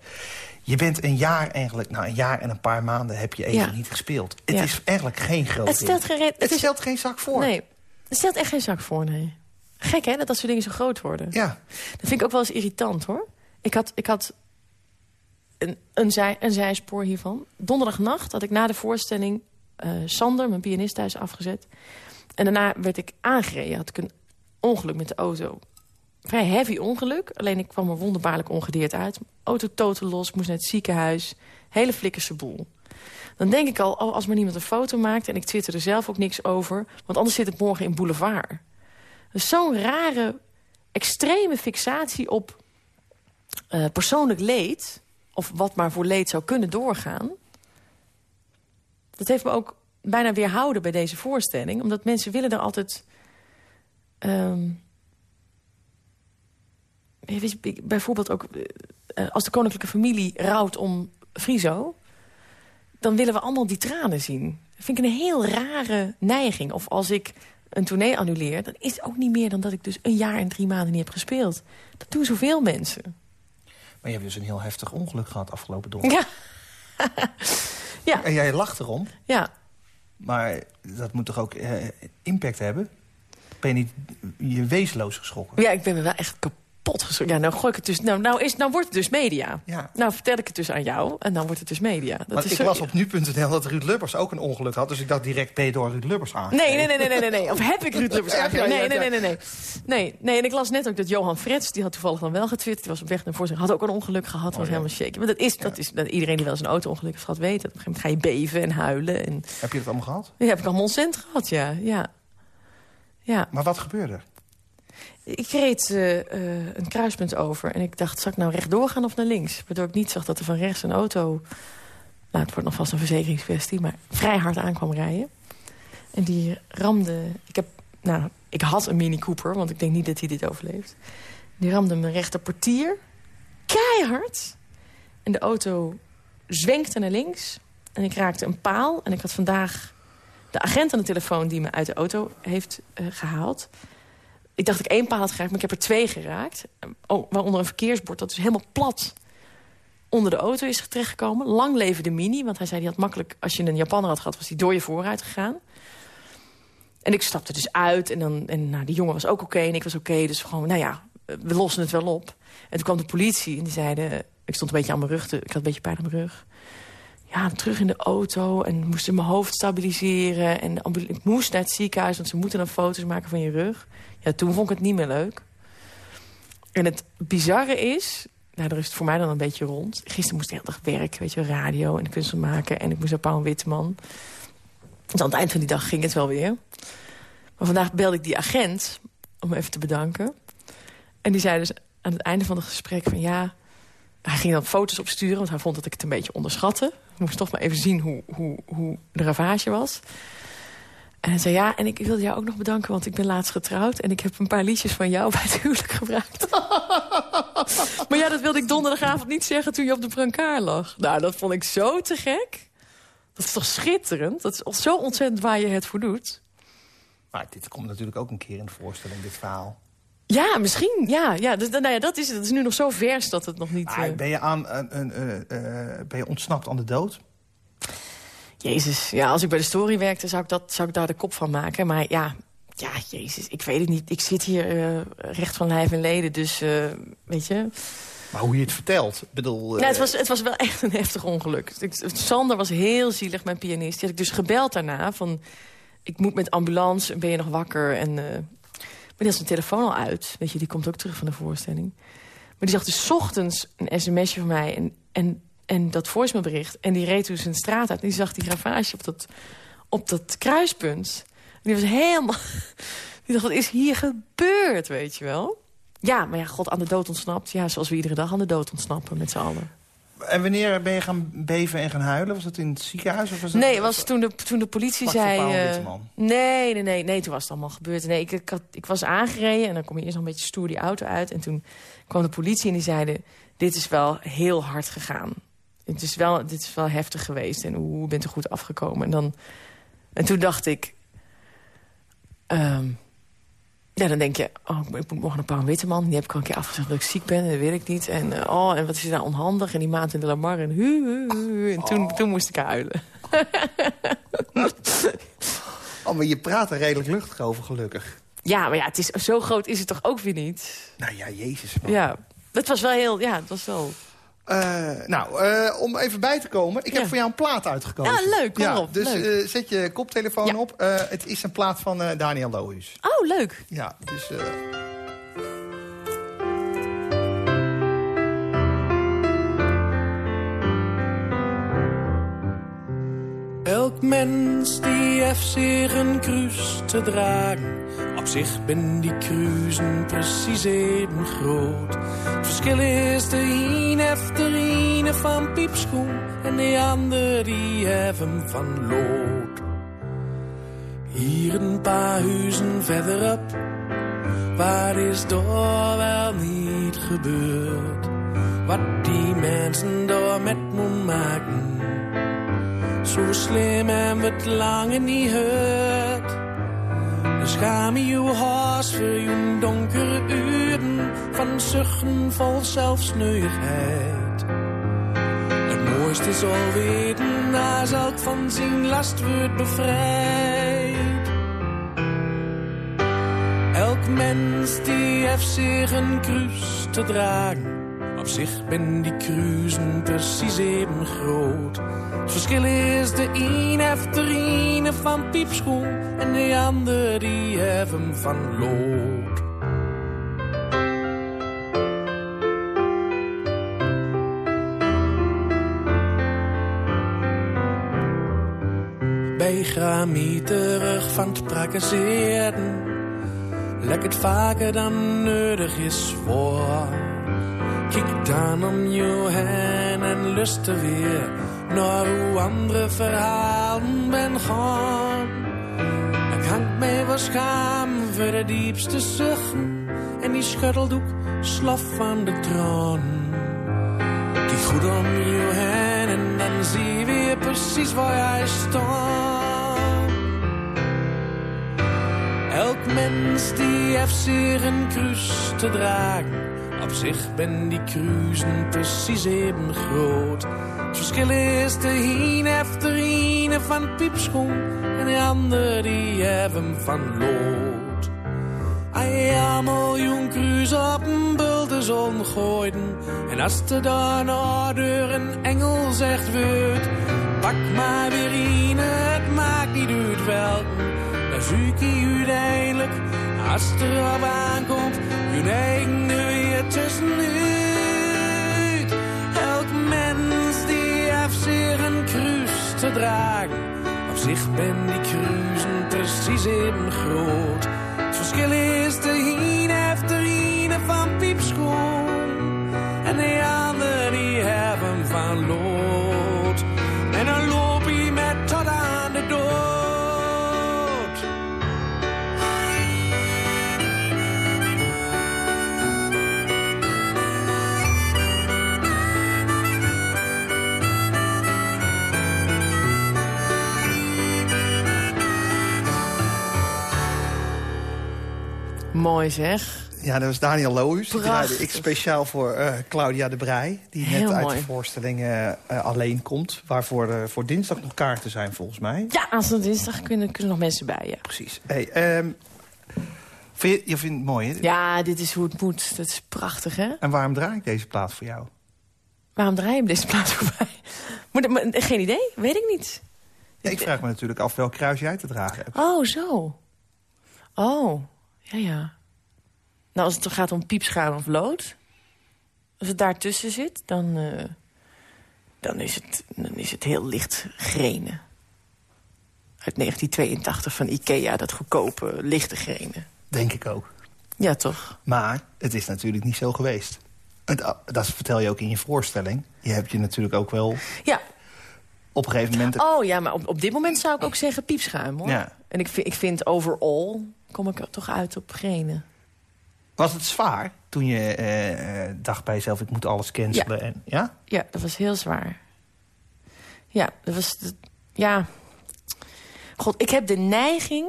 Je bent een jaar eigenlijk, nou een jaar en een paar maanden... heb je even Ja. niet gespeeld. Het Ja. is eigenlijk geen groot Het stelt geen... Het is- stelt geen zak voor. Nee, het stelt echt geen zak voor, nee. Gek, hè, dat dat soort dingen zo groot worden. Ja, Dat vind ik ook wel eens irritant, hoor. Ik had, ik had een, een, zij, een zijspoor hiervan. Donderdagnacht had ik na de voorstelling eh, Sander, mijn pianist, thuis afgezet. En daarna werd ik aangereden. Had ik een ongeluk met de auto. Vrij heavy ongeluk. Alleen ik kwam er wonderbaarlijk ongedeerd uit. Auto totaal los, moest naar het ziekenhuis. Hele flikkerse boel. Dan denk ik al, als maar niemand een foto maakt... en ik twitter er zelf ook niks over... want anders zit het morgen in Boulevard. Dus zo'n rare, extreme fixatie op eh, persoonlijk leed... of wat maar voor leed zou kunnen doorgaan... dat heeft me ook bijna weerhouden bij deze voorstelling. Omdat mensen willen er altijd... ehm, bijvoorbeeld ook eh, als de koninklijke familie rouwt om Friso... dan willen we allemaal die tranen zien. Dat vind ik een heel rare neiging. Of als ik een tournee annuleer... dan is het ook niet meer dan dat ik dus een jaar en drie maanden niet heb gespeeld. Dat doen zoveel mensen. maar je hebt dus een heel heftig ongeluk gehad afgelopen donderdag. Ja. ja, En jij lacht erom, ja. maar dat moet toch ook eh, impact hebben? Ben je niet je wezenloos geschrokken? Ja, ik ben me wel echt kapot geschrokken. Ja, nou gooi ik het dus. Nou, nou, is, nou wordt het dus media. Ja. Nou vertel ik het dus aan jou en dan wordt het dus media. Dat Want is ik las op nu.nl dat Ruud Lubbers ook een ongeluk had. Dus ik dacht direct, ben je door Ruud Lubbers aan? Nee, nee, nee, nee, nee, nee. Of heb ik Ruud Lubbers aangegeven? Nee, nee, nee, nee, nee. Nee, nee, en ik las net ook dat Johan Frets, die had toevallig dan wel getwitterd. Die was op weg naar voren, had ook een ongeluk gehad, was Oh, ja. helemaal shaky. Maar dat is, dat is dat iedereen die wel eens een auto-ongeluk heeft gehad, weet dat. Op een gegeven moment ga je beven en huilen. En Heb je dat allemaal gehad? ja, heb ik allemaal ontzettend gehad, ja. Ja, ja. Maar wat gebeurde er? Ik reed eh, eh, een kruispunt over en ik dacht, zal ik nou rechtdoor gaan of naar links? Waardoor ik niet zag dat er van rechts een auto... Nou, het wordt nog vast een verzekeringskwestie, maar vrij hard aankwam rijden. En die ramde... Ik, heb, nou, ik had een Mini Cooper, want ik denk niet dat hij dit overleeft. Die ramde mijn rechterportier. Keihard. En de auto zwenkte naar links. En ik raakte een paal. En ik had vandaag de agent aan de telefoon die me uit de auto heeft eh, gehaald. Ik dacht ik één paal had geraakt, maar ik heb er twee geraakt. Oh, waaronder een verkeersbord dat dus helemaal plat onder de auto is terechtgekomen. Lang leven de Mini, want hij zei die had makkelijk... als je een Japaner had gehad, was hij door je vooruit gegaan. En ik stapte dus uit en, dan, en nou, die jongen was ook oké en ik was oké. dus gewoon, nou ja, we lossen het wel op. En toen kwam de politie en die zeiden... Ik stond een beetje aan mijn rug, ik had een beetje pijn aan mijn rug. ja, terug in de auto en moest mijn hoofd stabiliseren. En ik moest naar het ziekenhuis, want ze moeten dan foto's maken van je rug. Ja, toen vond ik het niet meer leuk. En het bizarre is, nou, daar is het voor mij dan een beetje rond. Gisteren moest ik heel dag werken, weet je, radio en kunst maken. En ik moest naar Paul Witteman. Dus aan het eind van die dag ging het wel weer. Maar vandaag belde ik die agent om even te bedanken. En die zei dus aan het einde van het gesprek van ja... Hij ging dan foto's opsturen, want hij vond dat ik het een beetje onderschatte. Moest toch maar even zien hoe, hoe, hoe de ravage was. En hij zei, ja, en ik wilde jou ook nog bedanken... want ik ben laatst getrouwd en ik heb een paar liedjes van jou bij het huwelijk gebruikt. maar ja, dat wilde ik donderdagavond niet zeggen toen je op de brancard lag. Nou, dat vond ik zo te gek. Dat is toch schitterend? Dat is zo ontzettend waar je het voor doet. Maar dit komt natuurlijk ook een keer in de voorstelling, dit verhaal. Ja, misschien. Ja, ja, dus, nou ja dat, is, dat is nu nog zo vers dat het nog niet... Maar ben, je aan, uh, ben je ontsnapt aan de dood? Jezus, ja, als ik bij de story werkte, zou ik, dat, zou ik daar de kop van maken. Maar ja, ja, jezus, ik weet het niet. Ik zit hier uh, recht van lijf en leden, dus weet je... Maar hoe je het vertelt, bedoel... Ja, het, was, het was wel echt een heftig ongeluk. Sander was heel zielig, mijn pianist. Die had ik dus gebeld daarna van... Ik moet met ambulance, ben je nog wakker? En maar die had zijn telefoon al uit. Weet je, die komt ook terug van de voorstelling. Maar die zag dus ochtends een sms'je van mij en, en, en dat voicemailbericht. En die reed dus zijn straat uit. En die zag die ravage op dat, op dat kruispunt. En die was helemaal... Die dacht, wat is hier gebeurd, weet je wel? Ja, maar ja, God aan de dood ontsnapt. Ja, zoals we iedere dag aan de dood ontsnappen met z'n allen. En wanneer ben je gaan beven en gaan huilen? Was dat in het ziekenhuis? Of was nee, het was toen de, toen de politie zei... Uh, nee, nee, nee, nee, toen was het allemaal gebeurd. Nee, ik, ik, had, ik was aangereden en dan kom je eerst nog een beetje stoer die auto uit. En toen kwam de politie en die zeiden... dit is wel heel hard gegaan. Het is wel, dit is wel heftig geweest en hoe bent er goed afgekomen? En, dan, en toen dacht ik... Um, ja, dan denk je, oh, ik moet morgen een paar Witteman. Die heb ik al een keer afgezegd dat ik ziek ben. En dat weet ik niet. En, uh, oh, en wat is er nou onhandig. En die maand in de Lamar. En, hu, hu, hu. en toen, oh. toen moest ik huilen. oh, maar je praat er redelijk luchtig over, gelukkig. Ja, maar ja, het is, zo groot is het toch ook weer niet? Nou ja, jezus. Man. Ja, het was wel heel, ja, het was wel... Uh, nou, uh, om even bij te komen. Ik heb voor jou een plaat uitgekozen. Ja, leuk. Kom ja, op. Dus leuk. Uh, zet je koptelefoon ja. op. het is een plaat van Daniel Lohuis. Oh, leuk. Ja, dus... Mens die heeft zich een kruis te dragen. Op zich ben die kruisen precies even groot. Het verschil is de een heeft de ene van piepschoen en de ander die heeft hem van lood. Hier een paar huizen verderop, waar is door wel niet gebeurd? Wat die mensen door met me maken zo slim en wat lange niet hört. Dus schaam je haast voor je donkere uren van zuchten vol zelfsneuigheid. Het mooiste is al weten, als elk van zijn last wordt bevrijd. Elk mens die heeft zich een kruis te dragen. Op zich ben die kruisen precies even groot. Het verschil is de een heeft de ene van piepschoen en de ander die heeft hem van lood. Bij terug van het prakkezeerden, lek het vaker dan nodig is voor. Kijk dan om je heen en lusten weer naar hoe andere verhalen ben gaan. Ik hang mij wel schaam voor de diepste zuchten en die schutteldoek slof van de troon. Kijk goed om je heen en dan zie je weer precies waar jij staat. Elk mens die heeft zich een kruis te dragen. Op zich ben die kruisen precies even groot. Het verschil is de een heeft de ene van piepschoen en de ander die heeft hem van lood. Hij allemaal jong kruis op een bultenzon gooiden en als er daarna door een engel zegt wordt, pak maar weer in, het maakt niet uit welke. Dan zoek je uiteindelijk, als het erop aankomt, je eigen weer tussenuit. Elk mens die heeft een kruis te dragen. Op zich ben die kruisen precies even groot. Het verschil is de een Mooi zeg. Ja, dat was Daniel Lohuus. Die draaide ik speciaal voor eh, Claudia de Brij. Die Heel net uit mooi. de voorstelling eh, alleen komt. Waarvoor voor dinsdag nog kaarten zijn, volgens mij. Ja, aanstaande dinsdag kunnen, kunnen nog mensen bij je. Precies. Hey, ehm, vind je, je vindt het mooi, hè? Ja, dit is hoe het moet. Dat is prachtig, hè? En waarom draai ik deze plaat voor jou? Waarom draai je deze plaats voorbij? Moet ik- maar- geen idee, weet ik niet. Ja, ik vraag me natuurlijk af welk kruis jij te dragen hebt. Oh, zo. Oh, ja, ja. Nou, als het gaat om piepschuim of lood... als het daartussen zit, dan, eh, dan, is, het, dan is het heel licht grenen. Uit 1982 van Ikea, dat goedkope lichte grenen. Denk ik ook. Ja, toch? Maar het is natuurlijk niet zo geweest. Ah, dat vertel je ook in je voorstelling. Je hebt je natuurlijk ook wel Ja. op een gegeven moment... Oh ja, maar op, op dit moment zou ik ook zeggen piepschuim, hoor. Ja. En ik vind, ik vind overall kom ik er toch uit op grenen. Was het zwaar toen je eh, eh, dacht bij jezelf... ik moet alles cancelen? En, ja? Ja, dat was heel zwaar. Ja, dat was... dat- ja. God, ik heb de neiging...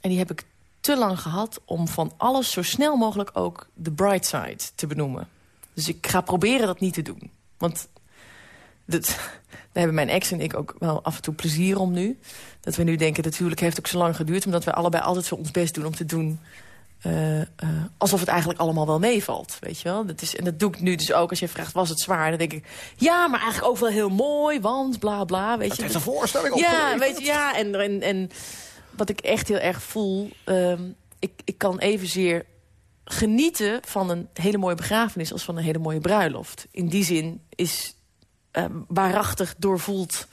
en die heb ik te lang gehad... om van alles zo snel mogelijk ook de bright side te benoemen. Dus ik ga proberen dat niet te doen. Want dat, daar hebben mijn ex en ik ook wel af en toe plezier om nu. Dat we nu denken, dat huwelijk heeft ook zo lang geduurd... omdat we allebei altijd zo ons best doen om te doen... eh, eh, alsof het eigenlijk allemaal wel meevalt, weet je wel. Dat is, en dat doe ik nu dus ook als je vraagt, was het zwaar? Dan denk ik, ja, maar eigenlijk ook wel heel mooi, want bla bla, weet Het je. heeft een voorstelling Ja, weet je, ja. En, en, en wat ik echt heel erg voel... ehm, ik, ik kan evenzeer genieten van een hele mooie begrafenis... als van een hele mooie bruiloft. In die zin is waarachtig doorvoeld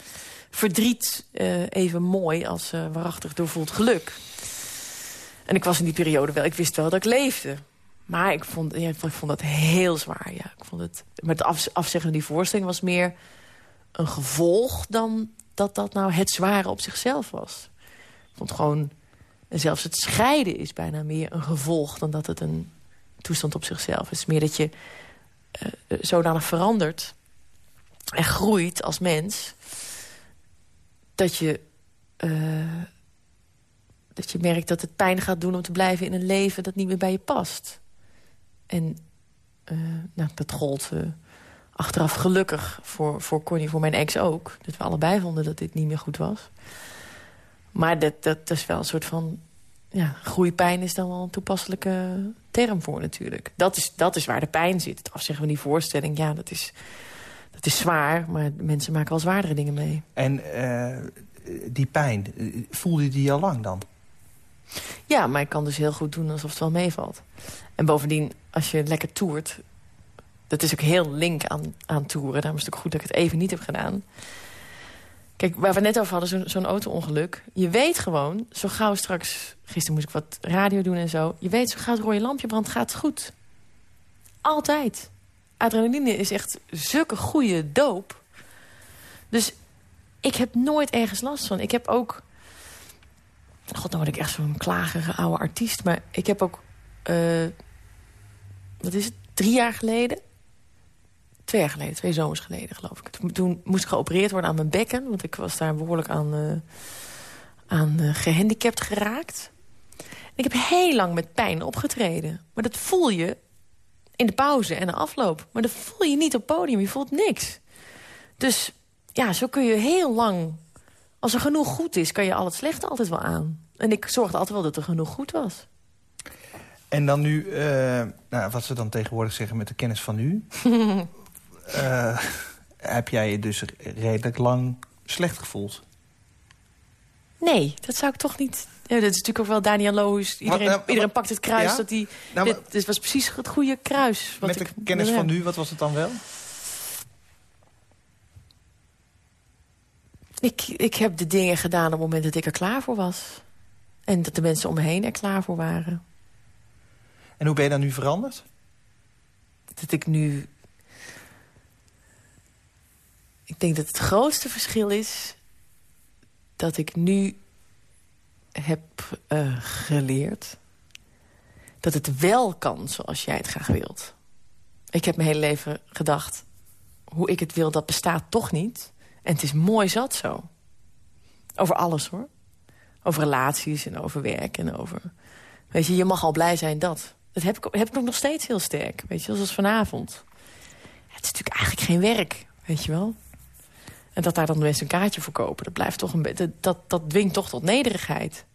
verdriet eh, even mooi... als eh, waarachtig doorvoeld geluk. En ik was in die periode wel... Ik wist wel dat ik leefde. Maar ik vond, ja, ik vond dat heel zwaar, ja. Ik vond het, met het af, afzeggen van die voorstelling was meer een gevolg... dan dat dat nou het zware op zichzelf was. Ik vond gewoon... Zelfs het scheiden is bijna meer een gevolg... dan dat het een toestand op zichzelf is. Meer dat je eh, zodanig verandert... en groeit als mens... dat je... eh, dat je merkt dat het pijn gaat doen om te blijven in een leven... dat niet meer bij je past. En eh, nou, dat gold eh, achteraf gelukkig voor, voor Connie, voor mijn ex ook. Dat we allebei vonden dat dit niet meer goed was. Maar dat, dat, is wel een soort van... Ja, groeipijn is dan wel een toepasselijke term voor natuurlijk. Dat is, dat is waar de pijn zit. Het afzeggen van die voorstelling, ja, dat is, dat is zwaar. Maar mensen maken al zwaardere dingen mee. En eh, die pijn, eh, voelde je die al lang dan? Ja, maar ik kan dus heel goed doen alsof het wel meevalt. En bovendien, als je lekker toert... dat is ook heel link aan, aan toeren. Daarom is het ook goed dat ik het even niet heb gedaan. Kijk, waar we net over hadden, zo'n zo'n auto-ongeluk. Je weet gewoon, zo gauw straks... Gisteren moest ik wat radio doen en zo. Je weet, zo gauw het rode lampje brandt, gaat het goed. Altijd. Adrenaline is echt zulke goede doop. Dus ik heb nooit ergens last van. Ik heb ook... God, dan word ik echt zo'n klagerige oude artiest. Maar ik heb ook... eh, wat is het? Drie jaar geleden? Twee jaar geleden, twee zomers geleden geloof ik. Toen, moest ik geopereerd worden aan mijn bekken. Want ik was daar behoorlijk aan, eh, aan eh, gehandicapt geraakt. Ik heb heel lang met pijn opgetreden. Maar dat voel je in de pauze en de afloop. Maar dat voel je niet op podium. Je voelt niks. Dus ja, zo kun je heel lang... Als er genoeg goed is, kan je al het slechte altijd wel aan. En ik zorgde altijd wel dat er genoeg goed was. En dan nu, eh, nou, wat ze dan tegenwoordig zeggen met de kennis van nu. Eh, heb jij je dus redelijk lang slecht gevoeld. Nee, dat zou ik toch niet... Ja, dat is natuurlijk ook wel Daniel Loos. Iedereen, Wat, eh, iedereen wat- pakt het kruis. Ja? Dat die, Nou, dit, dit was precies het goede kruis. Wat Met de ik kennis wil van nu, wat was het dan wel? Ik, ik heb de dingen gedaan op het moment dat ik er klaar voor was. En dat de mensen om me heen er klaar voor waren. En hoe ben je dan nu veranderd? Dat ik nu... Ik denk dat het grootste verschil is... dat ik nu heb eh, geleerd... dat het wel kan zoals jij het graag wilt. Ik heb mijn hele leven gedacht... hoe ik het wil, dat bestaat toch niet. En het is mooi zat zo. Over alles, hoor. Over relaties en over werk en over... Weet je, je mag al blij zijn dat. Dat heb ik, heb ik nog steeds heel sterk. Weet je, zoals vanavond. Het is natuurlijk eigenlijk geen werk, weet je wel. En dat daar dan mensen een kaartje voor kopen, dat blijft toch een. Dat, dat dwingt toch tot nederigheid.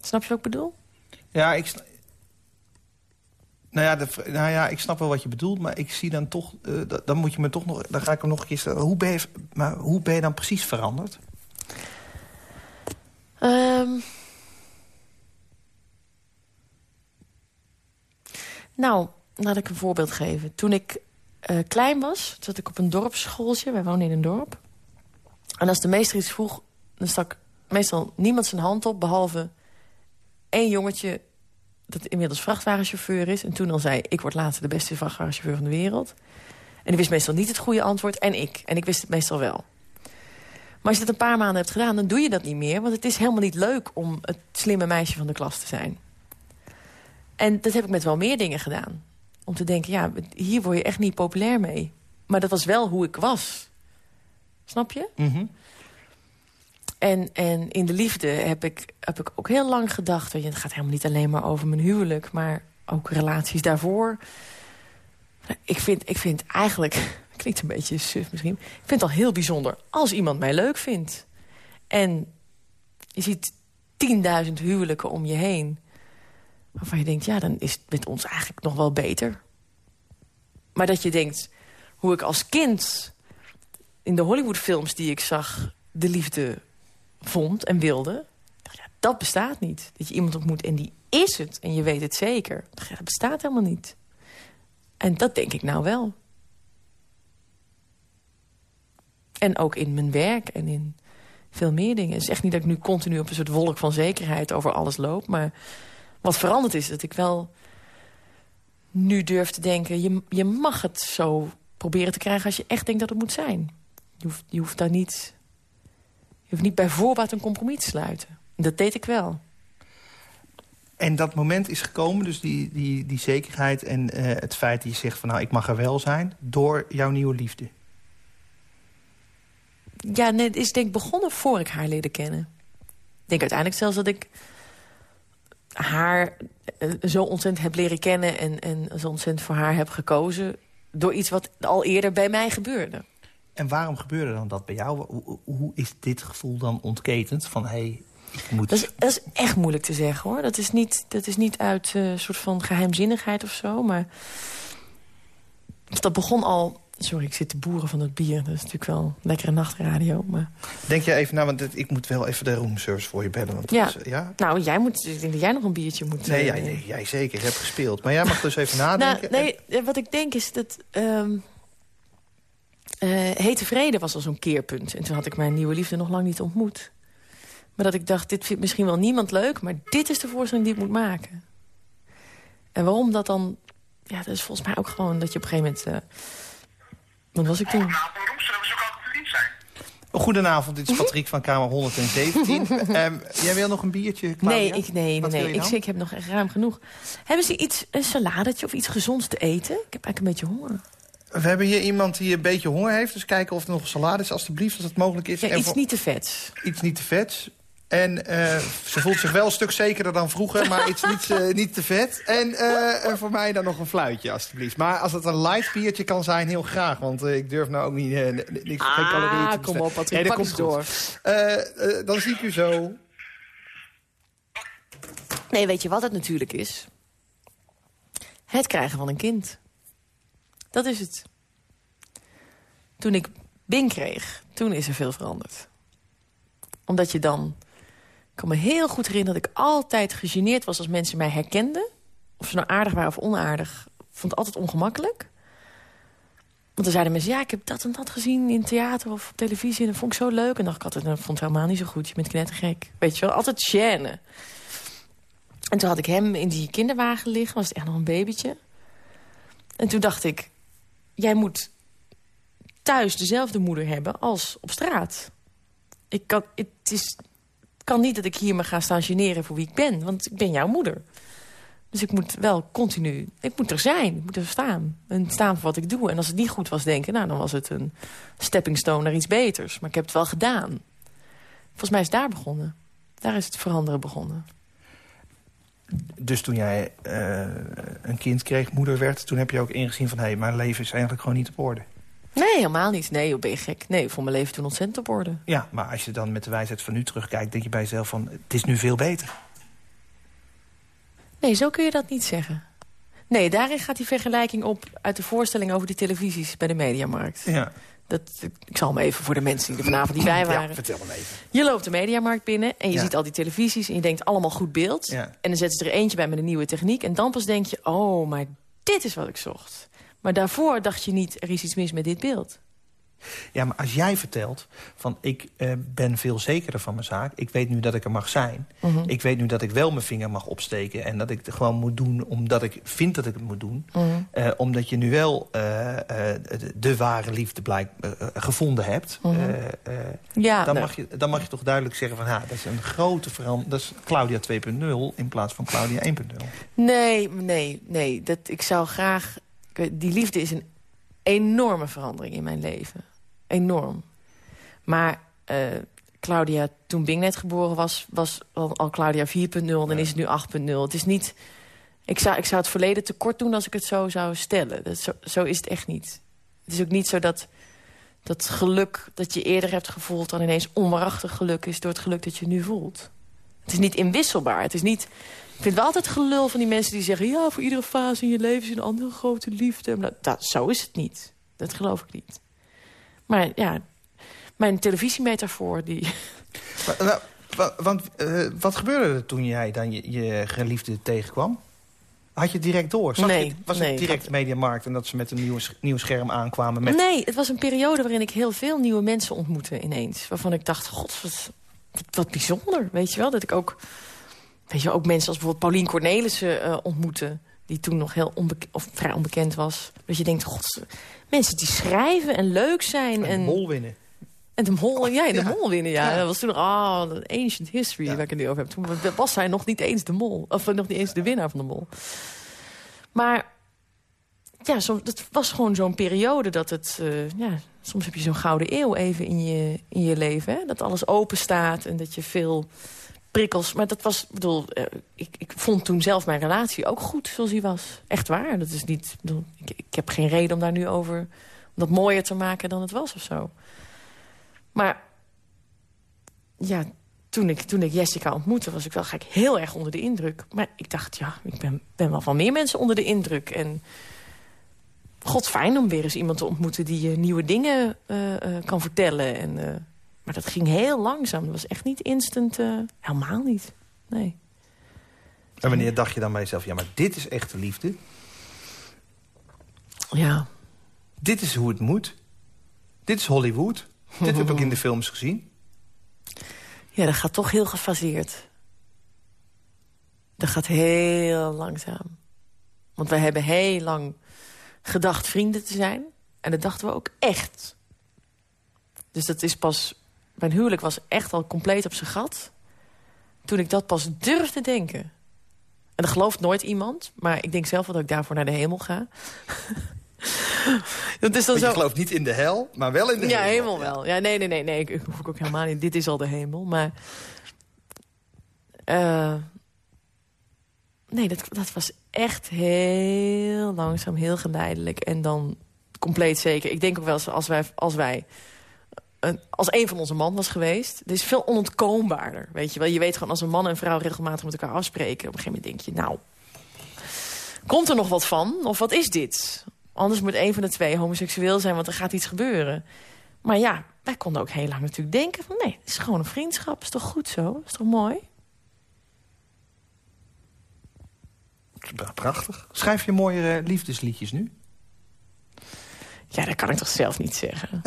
Snap je wat ik bedoel? Ja, ik... Nou ja, de, nou ja, ik snap wel wat je bedoelt, maar ik zie dan toch... eh, dan moet je me toch nog... Dan ga ik hem nog een keer stellen. Hoe ben je, maar hoe ben je dan precies veranderd? Ehm. nou, laat ik een voorbeeld geven. Toen ik eh, klein was, zat ik op een dorpsschooltje. Wij woonden in een dorp. En als de meester iets vroeg, dan stak meestal niemand zijn hand op... behalve één jongetje dat inmiddels vrachtwagenchauffeur is. En toen al zei, ik word later de beste vrachtwagenchauffeur van de wereld. En die wist meestal niet het goede antwoord. En ik. En ik wist het meestal wel. Maar als je dat een paar maanden hebt gedaan, dan doe je dat niet meer. Want het is helemaal niet leuk om het slimme meisje van de klas te zijn. En dat heb ik met wel meer dingen gedaan. Om te denken, ja, hier word je echt niet populair mee. Maar dat was wel hoe ik was. Snap je? Mhm. En, en in de liefde heb ik, heb ik ook heel lang gedacht... weet je, het gaat helemaal niet alleen maar over mijn huwelijk... maar ook relaties daarvoor. Ik vind, ik vind eigenlijk... klinkt een beetje suf misschien... ik vind het al heel bijzonder als iemand mij leuk vindt. En je ziet tienduizend huwelijken om je heen... waarvan je denkt, ja, dan is het met ons eigenlijk nog wel beter. Maar dat je denkt, hoe ik als kind... in de Hollywoodfilms die ik zag... de liefde vond en wilde. Dat bestaat niet. Dat je iemand ontmoet en die is het en je weet het zeker. Dat bestaat helemaal niet. En dat denk ik nou wel. En ook in mijn werk en in veel meer dingen. Het is echt niet dat ik nu continu op een soort wolk van zekerheid over alles loop. Maar wat veranderd is, dat ik wel nu durf te denken... je, je mag het zo proberen te krijgen als je echt denkt dat het moet zijn. Je hoeft, je hoeft daar niet... Je hoeft niet bij voorbaat een compromis te sluiten. Dat deed ik wel. En dat moment is gekomen, dus die, die, die zekerheid en eh, het feit dat je zegt van nou, ik mag er wel zijn, door jouw nieuwe liefde. Ja, nee, het is denk ik begonnen voor ik haar leerde kennen. Ik denk uiteindelijk zelfs dat ik haar eh, zo ontzettend heb leren kennen... En, en zo ontzettend voor haar heb gekozen... door iets wat al eerder bij mij gebeurde. En waarom gebeurde dan dat bij jou? Hoe, hoe is dit gevoel dan ontketend? Van hey, ik moet... Dat is, dat is echt moeilijk te zeggen, hoor. Dat is niet, dat is niet uit een soort van geheimzinnigheid of zo, maar... Dat begon al... Sorry, ik zit te boeren van het bier. Dat is natuurlijk wel lekkere nachtradio, maar... Denk je even na, want ik moet wel even de roomservice voor je bellen. Want Ja. is, ja? Nou, jij moet, ik denk dat jij nog een biertje moet... Nee, eh, jij, jij, jij zeker, je hebt gespeeld. Maar jij mag dus even nadenken. Nou, nee, eh, wat ik denk is dat... ehm eh, hete vrede was al zo'n keerpunt. En toen had ik mijn nieuwe liefde nog lang niet ontmoet. Maar dat ik dacht, dit vindt misschien wel niemand leuk... maar dit is de voorstelling die ik moet maken. En waarom dat dan... Ja, dat is volgens mij ook gewoon dat je op een gegeven moment... wat was ik? Nou, zijn. Goedenavond, dit is Patrick van Kamer 117. Ehm, jij wil nog een biertje, Claudia? Nee, ik, nee, Wat nee, wil je ik, ik heb nog echt ruim genoeg. Hebben ze iets, een saladetje of iets gezonds te eten? Ik heb eigenlijk een beetje honger. We hebben hier iemand die een beetje honger heeft. Dus kijken of er nog een salade is, alstublieft, als het mogelijk is. Ja, En iets voor- niet te vets. iets niet te vets. En eh, ze voelt zich wel een stuk zekerder dan vroeger, maar iets niet, eh, niet te vet. En eh, en voor mij dan nog een fluitje, alstublieft. Maar als het een light biertje kan zijn, heel graag. Want ik durf nou ook niet, niks, geen calorieën te Ah, kom op, Patrick, Nee, dat pak komt door. Dan zie ik u zo. Nee, weet je wat het natuurlijk is? Het krijgen van een kind. dat is het. Toen ik Bing kreeg, toen is er veel veranderd. Omdat je dan... Ik kan me heel goed herinneren dat ik altijd gegeneerd was als mensen mij herkenden. Of ze nou aardig waren of onaardig. Vond het altijd ongemakkelijk. Want dan zeiden mensen, ja, ik heb dat en dat gezien in theater of op televisie. En dat vond ik zo leuk. En dacht ik altijd, dat vond ik helemaal niet zo goed. Je bent knettergek. Weet je wel, altijd gêne. En toen had ik hem in die kinderwagen liggen. Was het echt nog een babytje. En toen dacht ik, jij moet thuis dezelfde moeder hebben als op straat. Ik kan, het is, kan niet dat ik hier me ga staan voor wie ik ben. Want ik ben jouw moeder. Dus ik moet wel continu... Ik moet er zijn. Ik moet er staan. En staan voor wat ik doe. En als het niet goed was, denken... Nou, dan was het een stepping stone naar iets beters. Maar ik heb het wel gedaan. Volgens mij is daar begonnen. Daar is het veranderen begonnen. Dus toen jij uh, een kind kreeg, moeder werd... toen heb je ook ingezien van... hé, hey, mijn leven is eigenlijk gewoon niet op orde. Nee, helemaal niet. Nee, ben je gek. Nee, voor mijn leven toen ontzettend op orde. Ja, maar als je dan met de wijsheid van nu terugkijkt... denk je bij jezelf van, het is nu veel beter. Nee, zo kun je dat niet zeggen. Nee, daarin gaat die vergelijking op uit de voorstelling over die televisies bij de Mediamarkt. Ja. Dat, ik zal hem even voor de mensen die er vanavond niet bij waren. Ja, vertel me even. Je loopt de Mediamarkt binnen en je ziet al die televisies... en je denkt allemaal goed beeld. Ja. En dan zetten ze er eentje bij met een nieuwe techniek... en dan pas denk je, oh, maar dit is wat ik zocht. Maar daarvoor dacht je niet, er is iets mis met dit beeld. Ja, maar als jij vertelt van ik uh, ben veel zekerder van mijn zaak... ik weet nu dat ik er mag zijn. Mhm. Ik weet nu dat ik wel mijn vinger mag opsteken... en dat ik het gewoon moet doen omdat ik vind dat ik het moet doen. Mhm. Uh, omdat je nu wel de, de, ware liefde blijk, gevonden hebt. Mhm. ja, dan, nou. mag je, dan mag je toch duidelijk zeggen van... Ha, dat is een grote verandering. Dat is Claudia 2.0 in plaats van Claudia 1.0. Nee, nee, nee. Dat, ik zou graag... Die liefde is een enorme verandering in mijn leven enorm. Maar uh, Claudia, toen Bing net geboren was, was al, al Claudia 4.0. Dan is het nu 8.0. Het is niet... Ik zou, ik zou het verleden tekort doen als ik het zo zou stellen. Dat, zo, zo is het echt niet. Het is ook niet zo dat dat geluk dat je eerder hebt gevoeld... dan ineens onwaarachtig geluk is door het geluk dat je nu voelt. Het is niet inwisselbaar. Het is niet... Ik vind wel altijd gelul van die mensen die zeggen... ja, voor iedere fase in je leven is een andere grote liefde. Maar dat, zo is het niet. Dat geloof ik niet. Maar ja, mijn televisiemetafoor, die... Maar, want uh, wat gebeurde er toen jij dan je, je geliefde tegenkwam? Had je direct door? Zag nee. Je, was nee, het direct dat... Mediamarkt en dat ze met een nieuw, nieuw scherm aankwamen? Met... Nee, het was een periode waarin ik heel veel nieuwe mensen ontmoette ineens. Waarvan ik dacht, god, wat, wat, wat bijzonder. Weet je wel, dat ik ook... Weet je, ook mensen als bijvoorbeeld Paulien Cornelissen uh, ontmoette die toen nog heel onbekend, of vrij onbekend was. Dat je denkt, god, mensen die schrijven en leuk zijn. En, en mol winnen. En de mol, ja, en de Ja. mol winnen, ja. Ja. Dat was toen nog, ah, oh, ancient history Ja. waar ik het nu over heb. Toen was hij nog niet eens de mol. Of nog niet eens de winnaar van de mol. Maar ja, soms, het was gewoon zo'n periode dat het... eh, ja, soms heb je zo'n gouden eeuw even in je, in je leven. Hè? Dat alles open staat en dat je veel prikkels... Maar dat was, bedoel, eh, ik, ik vond toen zelf mijn relatie ook goed zoals die was. Echt waar. Dat is niet, ik, ik, heb geen reden om daar nu over... om dat mooier te maken dan het was of zo. Maar ja, toen ik, toen ik Jessica ontmoette, was ik wel gek heel erg onder de indruk. Maar ik dacht, ja, ik ben, ben wel van meer mensen onder de indruk. En god, fijn om weer eens iemand te ontmoeten die je nieuwe dingen eh, eh, kan vertellen. En, maar dat ging heel langzaam. Dat was echt niet instant, eh, helemaal niet. Nee. En wanneer dacht je dan bij jezelf... ja, maar dit is echte liefde. Ja, Dit is hoe het moet. Dit is Hollywood. Dit heb ik in de films gezien. ja dat gaat toch heel gefaseerd. Dat gaat heel langzaam. Want wij hebben heel lang gedacht vrienden te zijn. En dat dachten we ook echt. Dus dat is pas... Mijn huwelijk was echt al compleet op zijn gat. Toen ik dat pas durfde denken. En dat gelooft nooit iemand. Maar ik denk zelf wel dat ik daarvoor naar de hemel ga. dat is dan je zo... gelooft niet in de hel, maar wel in de Ja, hemel. hemel wel. Ja, nee, nee, nee, nee. Ik, ik hoef ik ook helemaal niet. Dit is al de hemel. Maar. eh, nee, dat, dat was echt heel langzaam, heel geleidelijk. En dan compleet zeker. Ik denk ook wel eens als wij. Als wij als een van onze man was geweest. Het is veel onontkoombaarder. Weet je wel. Je weet gewoon als een man en vrouw regelmatig met elkaar afspreken. Op een gegeven moment denk je, nou. Komt er nog wat van? Of wat is dit? Anders moet een van de twee homoseksueel zijn, want er gaat iets gebeuren. Maar ja, wij konden ook heel lang natuurlijk denken van... nee, het is gewoon een vriendschap, is toch goed zo? Is toch mooi? Prachtig. Schrijf je mooiere liefdesliedjes nu? Ja, dat kan ik toch zelf niet zeggen.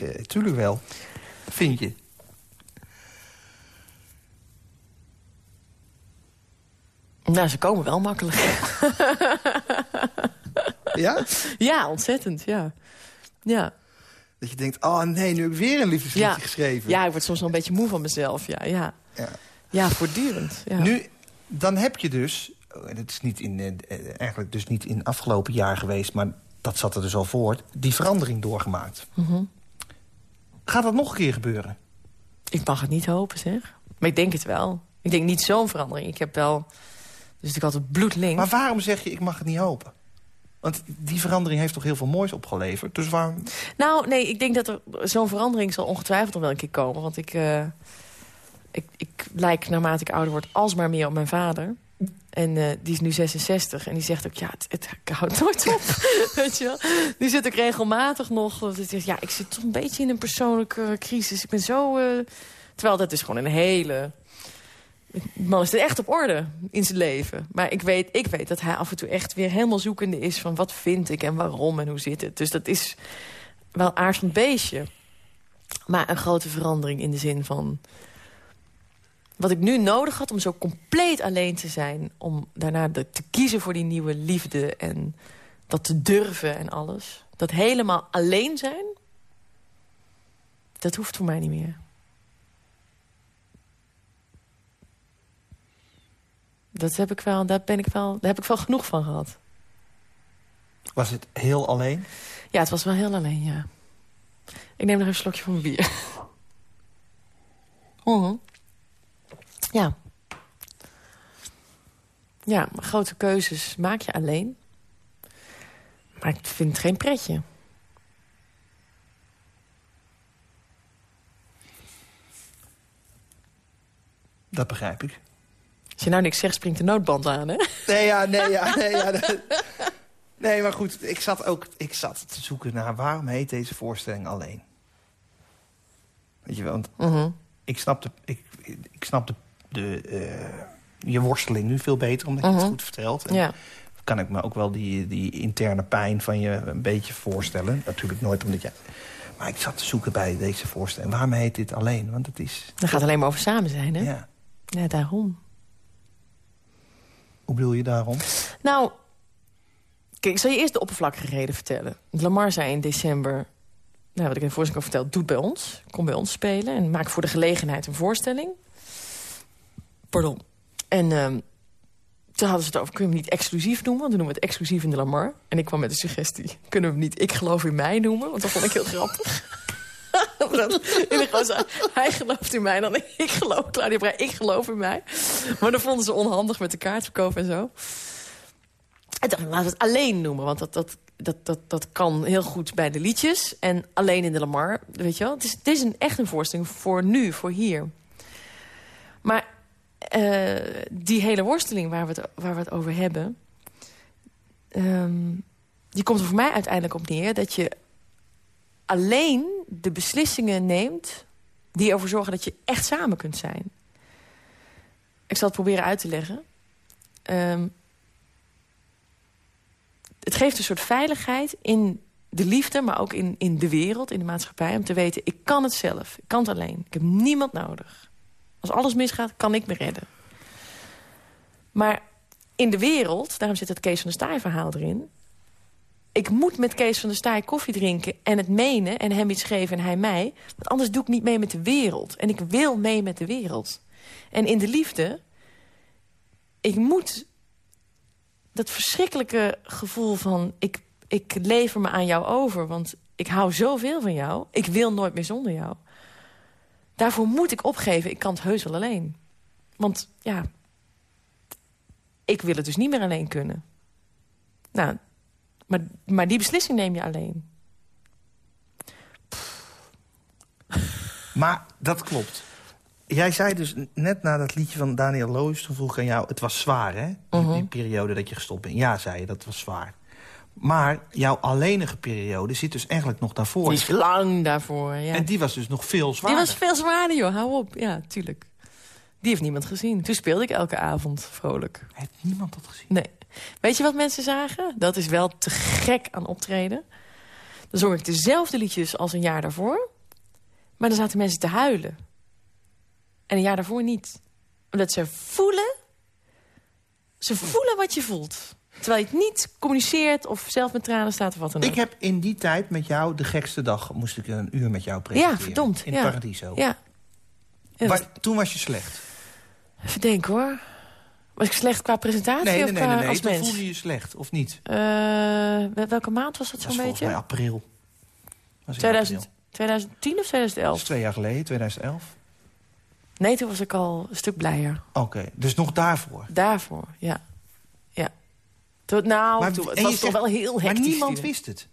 Eh, tuurlijk wel. Vind je? Nou, ze komen wel makkelijk. Ja? ja, ontzettend, ja. Ja. Dat je denkt, oh nee, nu heb ik weer een liefdesliedje Ja. geschreven. ja, ik word soms wel een beetje moe van mezelf. Ja, ja. Ja. ja voortdurend. Ja. Nu, dan heb je dus, oh, en het is niet in, eh, eh, eigenlijk dus niet in afgelopen jaar geweest... maar dat zat er dus al voor, die verandering doorgemaakt. Mhm. Gaat dat nog een keer gebeuren? Ik mag het niet hopen, zeg. Maar ik denk het wel. Ik denk niet zo'n verandering. Ik heb wel... Dus ik had het bloedlink. Maar waarom zeg je, ik mag het niet hopen? Want die verandering heeft toch heel veel moois opgeleverd? Dus waarom... Nou, nee, ik denk dat er zo'n verandering zal ongetwijfeld nog wel een keer komen. Want ik, eh, ik, ik lijk naarmate ik ouder word alsmaar meer op mijn vader. En eh, die is nu 66 en die zegt ook, ja, het, het houdt nooit op. Weet je wel? Die zit ook regelmatig nog. Dat zegt, ja, ik zit toch een beetje in een persoonlijke crisis. Ik ben zo... eh, Terwijl dat is gewoon een hele... Man is er echt op orde in zijn leven. Maar ik weet, ik weet dat hij af en toe echt weer helemaal zoekende is... van wat vind ik en waarom en hoe zit het. Dus dat is wel een aardig beestje. Maar een grote verandering in de zin van... wat ik nu nodig had om zo compleet alleen te zijn... om daarna de- te kiezen voor die nieuwe liefde en dat te durven en alles. Dat helemaal alleen zijn, dat hoeft voor mij niet meer. Dat heb ik wel, daar, ben ik wel, daar heb ik wel genoeg van gehad. Was het heel alleen? Ja, het was wel heel alleen, ja. Ik neem nog een slokje van mijn bier. Mhm. Ja. Ja, grote keuzes maak je alleen. Maar ik vind het geen pretje. Dat begrijp ik. Als je nou niks zegt, springt de noodband aan, hè? Nee, ja, nee, ja, nee, ja. dat- Nee, maar goed, ik zat ook ik zat te zoeken naar waarom heet deze voorstelling alleen. Weet je wel, want Mhm. ik snapte, ik, ik snapte de, eh, je worsteling nu veel beter, omdat je het Mhm. goed vertelt. En Ja. kan ik me ook wel die, die interne pijn van je een beetje voorstellen. Natuurlijk nooit omdat je... Maar ik zat te zoeken bij deze voorstelling. Waarom heet dit alleen? Want het is... Dan gaat het alleen maar over samen zijn, hè? Ja. Ja, daarom. Hoe bedoel je daarom? Nou, kijk, ik zal je eerst de oppervlakkige reden vertellen. Lamar zei in december, nou, wat ik in de voorstelling al verteld, doet bij ons. Kom bij ons spelen en maak voor de gelegenheid een voorstelling. En ehm, toen hadden ze het over, kunnen we niet exclusief noemen? Want dan noemen we het exclusief in de Lamar. En ik kwam met de suggestie, kunnen we hem niet Ik geloof in mij noemen? Want dat vond ik heel grappig. Zo, hij gelooft in mij, dan ik geloof, Claudia Breij, ik geloof in mij. Maar dan vonden ze onhandig met de kaartverkoop en zo. En dacht laten we het alleen noemen. Want dat, dat, dat, dat, dat kan heel goed bij de liedjes. En alleen in de Lamar, weet je wel. Het is, het is een, echt een voorstelling voor nu, voor hier. Maar eh, die hele worsteling waar we het, waar we het over hebben... ehm, die komt er voor mij uiteindelijk op neer... dat je alleen de beslissingen neemt... die ervoor zorgen dat je echt samen kunt zijn. Ik zal het proberen uit te leggen. Ehm, het geeft een soort veiligheid in de liefde, maar ook in, in de wereld, in de maatschappij... om te weten, ik kan het zelf, ik kan het alleen. Ik heb niemand nodig. Als alles misgaat, kan ik me redden. Maar in de wereld, daarom zit het Kees van der Staaij verhaal erin... ik moet met Kees van der Staaij koffie drinken en het menen... en hem iets geven en hij mij. Want anders doe ik niet mee met de wereld. En ik wil mee met de wereld. En in de liefde, ik moet dat verschrikkelijke gevoel van... Ik, ik lever me aan jou over, want ik hou zoveel van jou. Ik wil nooit meer zonder jou. Daarvoor moet ik opgeven, ik kan het heus wel alleen. Want ja, ik wil het dus niet meer alleen kunnen. Nou, maar, maar die beslissing neem je alleen. Maar dat klopt. Jij zei dus net na dat liedje van Daniel Loos... toen vroeg ik aan jou, het was zwaar, hè? Die, Mhm. die periode dat je gestopt bent. Ja, zei je, dat was zwaar. Maar jouw alleenige periode zit dus eigenlijk nog daarvoor. Die is lang daarvoor, ja. En die was dus nog veel Die zwaarder. was veel zwaarder, joh. Hou op. Ja, tuurlijk. Die heeft niemand gezien. Toen speelde ik elke avond vrolijk. Heeft niemand dat gezien? Nee. Weet je wat mensen zagen? Dat is wel te gek aan optreden. Dan zong ik dezelfde liedjes als een jaar daarvoor. Maar dan zaten mensen te huilen. En een jaar daarvoor niet. Omdat ze voelen... Ze voelen wat je voelt. Terwijl je het niet communiceert of zelf met tranen staat of wat dan ook. Ik heb in die tijd met jou de gekste dag... moest ik een uur met jou presenteren. Ja, verdomd. In ja. Paradiso. Ja. Ja, Maar toen was je slecht. Even denken hoor. Was ik slecht qua presentatie Nee, nee, of nee, qua nee, Toen voelde je je slecht, of niet? Eh, wel- welke maand was dat Dat zo'n is volgens beetje? mij april. Was in 2000, april. 2010 of Dat is 2011? twee jaar geleden, 2011. Nee, toen was ik al een stuk blijer. Oké, dus nog daarvoor. Daarvoor, ja. Toen, nou, toen, het en was toch wel heel hectisch. Maar niemand die- wist het.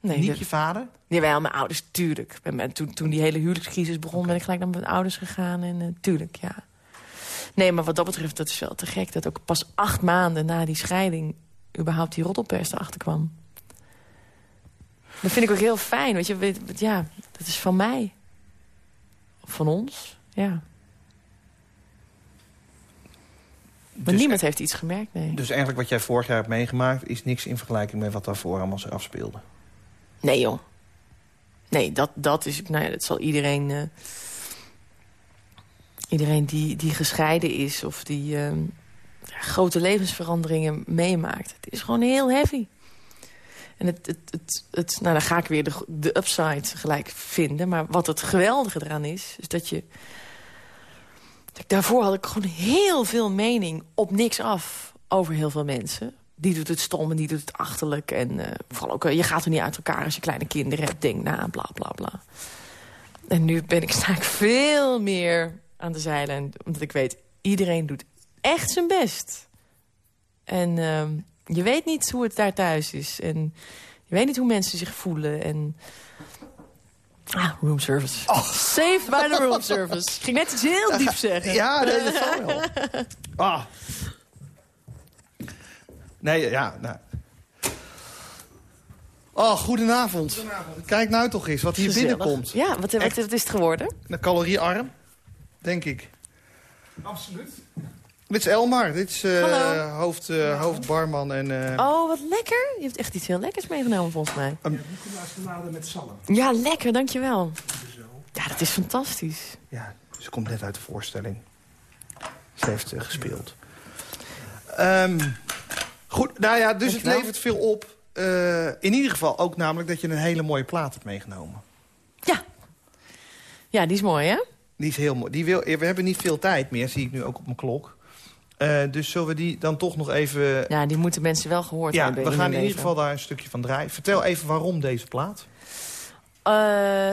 Nee, Niet dat- je vader? Jawel, mijn ouders, tuurlijk. Toen, toen die hele huwelijkscrisis begon, ben ik gelijk naar mijn ouders gegaan. En uh, tuurlijk, ja. Nee, maar wat dat betreft, dat is wel te gek. Dat ook pas acht maanden na die scheiding... überhaupt die roddelpers erachter kwam. Dat vind ik ook heel fijn. Weet je, weet- ja, dat is van mij. Van ons, ja. Maar Dus- niemand heeft iets gemerkt, nee. Dus eigenlijk wat jij vorig jaar hebt meegemaakt... is niks in vergelijking met wat daarvoor allemaal zich afspeelde. Nee, joh. Nee, dat, dat is... Nou ja, dat zal iedereen... eh, iedereen die, die gescheiden is of die eh, ja, grote levensveranderingen meemaakt. Het is gewoon heel heavy. En het, het, het, het, nou, dan ga ik weer de, de upside gelijk vinden. Maar wat het geweldige eraan is, is dat je... Daarvoor had ik gewoon heel veel mening op niks af over heel veel mensen. Die doet het stom en die doet het achterlijk. En eh, vooral ook, eh, je gaat er niet uit elkaar als je kleine kinderen hebt. Denk na, bla, bla, bla. En nu ben ik, sta veel meer aan de zeilen. En- Omdat ik weet, iedereen doet echt zijn best. En ehm, je weet niet hoe het daar thuis is. En je weet niet hoe mensen zich voelen. En... Ah, room service. Saved by the room service. Ik ging net iets heel diep zeggen. Ja, nee, dat zal wel. Ah. Nee, ja, nou. Oh, goedenavond. Kijk nou toch eens wat hier Gezellig. binnenkomt. Ja, wat, wat, Echt? wat is het geworden? Een caloriearm, denk ik. Absoluut. Dit is Elmar. Dit is Hallo. hoofd, eh, hoofdbarman. En, eh, Oh, wat lekker. Je hebt echt iets heel lekkers meegenomen volgens mij. Nicolaas met zalm. Ja, lekker, dankjewel. Ja, dat is fantastisch. Ja, ze komt net uit de voorstelling. Ze heeft gespeeld. Ehm, goed, nou ja, dus het levert veel op. In ieder geval ook namelijk dat je een hele mooie plaat hebt meegenomen. Ja. Ja, die is mooi, hè? Die is heel mooi. Die wil, we hebben niet veel tijd meer, zie ik nu ook op mijn klok. Eh, dus zullen we die dan toch nog even... Ja, die moeten mensen wel gehoord ja, hebben. we gaan in ieder geval daar een stukje van draaien. Vertel even waarom deze plaat. Eh,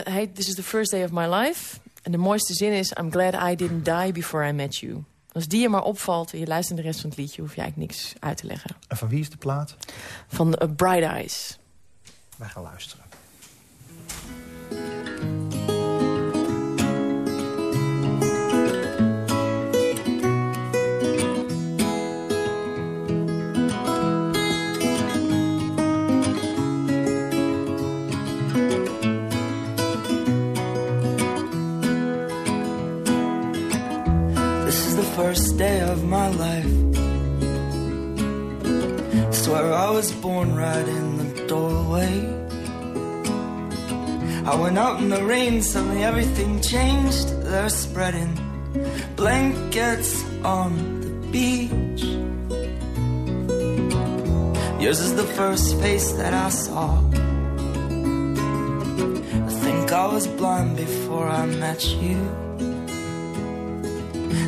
hij, this is the first day of my life. En de mooiste zin is... I'm glad I didn't die before I met you. Als die je maar opvalt en je luistert naar de rest van het liedje... hoef je eigenlijk niks uit te leggen. En van wie is de plaat? Van uh, Bright Eyes. Wij gaan luisteren. First day of my life. Swear I was born right in the doorway. I went out in the rain, suddenly everything changed. They're spreading blankets on the beach. Yours is the first face that I saw. I think I was blind before I met you.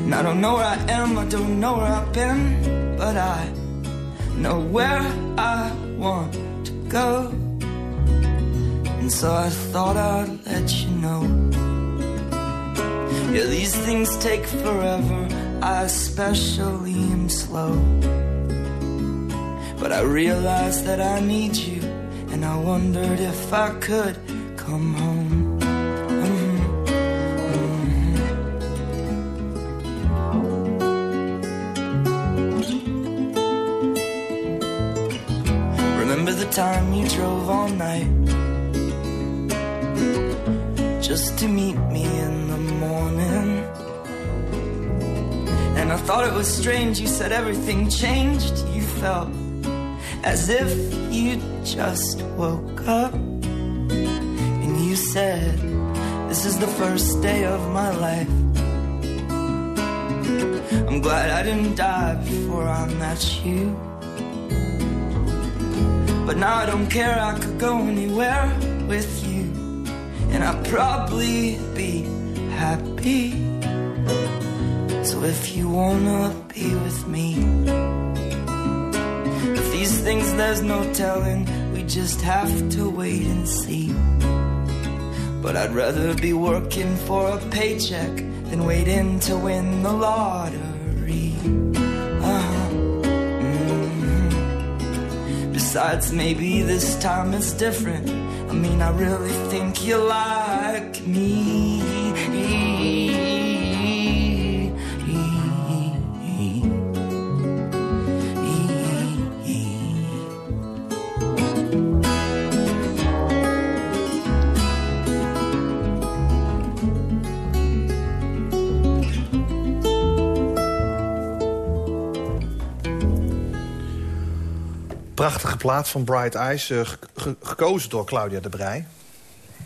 And I don't know where I am, I don't know where I've been, but I know where I want to go. And so I thought I'd let you know. Yeah, these things take forever, I especially am slow. But I realized that I need you, and I wondered if I could come home. Time you drove all night just to meet me in the morning. And I thought it was strange, you said everything changed. You felt as if you just woke up. And you said, This is the first day of my life. I'm glad I didn't die before I met you. But now I don't care, I could go anywhere with you. And I'd probably be happy. So if you wanna be with me, if these things there's no telling, we just have to wait and see. But I'd rather be working for a paycheck than waiting to win the lottery. Besides, maybe this time it's different. I mean, I really think you like me. Prachtige plaat van Bright Eyes, eh, ge- ge- gekozen door Claudia de Brij.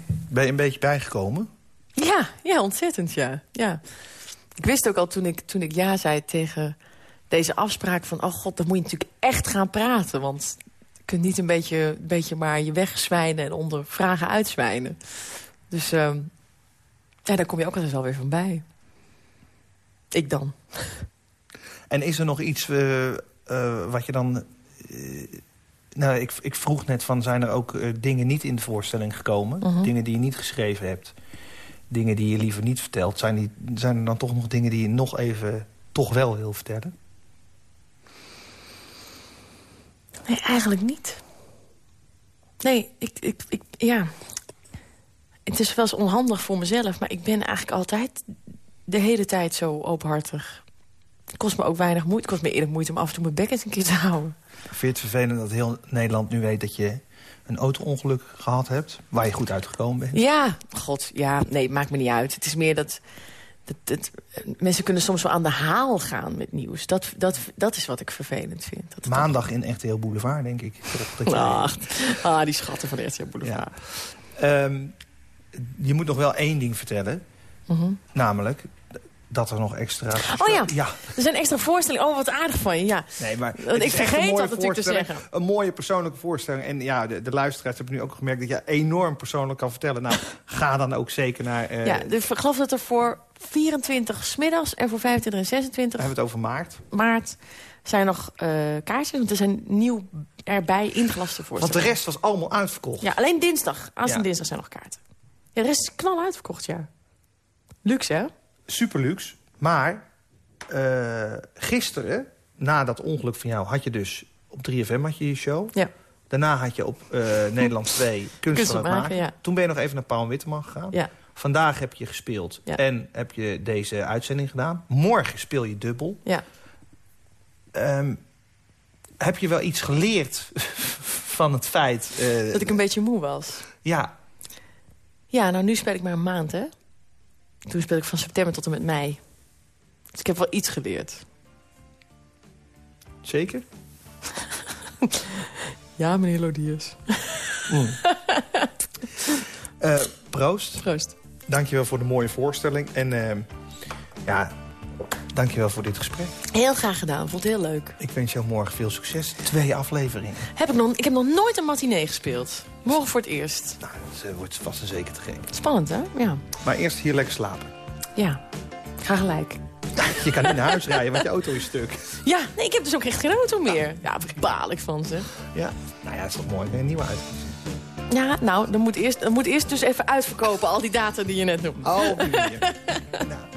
Ben je een beetje bijgekomen? Ja, ja, ontzettend, ja. ja. Ik wist ook al toen ik, toen ik ja zei tegen deze afspraak van... oh god, dan moet je natuurlijk echt gaan praten. Want je kunt niet een beetje, een beetje maar je wegzwijnen en onder vragen uitzwijnen. Dus ehm, ja, daar kom je ook altijd wel weer van bij. Ik dan. En is er nog iets eh, eh, wat je dan... nou, ik, ik vroeg net van, zijn er ook eh, dingen niet in de voorstelling gekomen? Mhm. Dingen die je niet geschreven hebt? Dingen die je liever niet vertelt? Zijn, die, zijn er dan toch nog dingen die je nog even toch wel wil vertellen? Nee, eigenlijk niet. Nee, ik, ik, ik, ja. Het is wel eens onhandig voor mezelf, maar ik ben eigenlijk altijd de hele tijd zo openhartig. Het kost me ook weinig moeite. Het kost me eerder moeite om af en toe mijn bek eens een keer te houden. Vind je het vervelend dat heel Nederland nu weet dat je een auto-ongeluk gehad hebt? Waar je goed uitgekomen bent? Ja, god, ja, nee, maakt me niet uit. Het is meer dat, dat, dat mensen kunnen soms wel aan de haal gaan met nieuws. Dat, dat, dat is wat ik vervelend vind. Dat Maandag in echt heel Boulevard, denk ik. Dat ah, die schatten van de RTL Boulevard. Ehm, je moet nog wel één ding vertellen. Mhm. Namelijk dat er nog extra... Oh ja. ja. Er zijn extra voorstellingen. Oh, wat aardig van je, ja. Nee, maar Want ik vergeet dat natuurlijk te zeggen. Een mooie persoonlijke voorstelling. En ja, de, de luisteraars hebben nu ook gemerkt dat je enorm persoonlijk kan vertellen. Nou, ga dan ook zeker naar... eh, ja, dus ik geloof dat er voor 24 smiddags en voor 25 en 26 We hebben het over maart. maart zijn nog eh, kaartjes. Want er zijn nieuw erbij ingelaste Want de voorstellingen. rest was allemaal uitverkocht. Ja, alleen dinsdag. Aanstaande Ja. dinsdag zijn nog kaarten. Ja, de rest is knal uitverkocht, ja. Luxe, hè? Super luxe. Maar eh, gisteren, na dat ongeluk van jou, had je dus op 3FM had je je show. Ja. Daarna had je op eh, Nederland 2 kunst, maken. maken, ja. Toen ben je nog even naar Paul Witteman gegaan. Ja. Vandaag heb je gespeeld en heb je deze uitzending gedaan. Morgen speel je dubbel. Ja. Ehm, heb je wel iets geleerd van het feit... eh, Dat ik een beetje moe was. Ja, Ja, nou nu speel ik maar een maand, hè? Toen speel ik van september tot en met mei. Dus ik heb wel iets geleerd. zeker? Ja, meneer Lodiers. Eh, proost. Proost. Dankjewel voor de mooie voorstelling. En ehm, ja, dankjewel voor dit gesprek. Heel graag gedaan, vond het heel leuk. Ik wens jou morgen veel succes. Twee afleveringen. Heb ik, nog, ik heb nog nooit een matinee gespeeld. Morgen voor het eerst. Nou, dat eh, wordt vast en zeker te gek. Spannend, hè? Ja. Maar eerst hier lekker slapen. Ja. Ik ga gelijk. Je kan niet naar huis rijden, want je auto is stuk. Ja, nee, ik heb dus ook echt geen auto meer. Ja, daar baal ik van, zeg. Ja, nou ja, het is toch mooi. Een nieuwe uit. Ja, nou, dan moet, eerst, dan moet eerst dus even uitverkopen... al die data die je net noemde. Oh, op die manier. nou.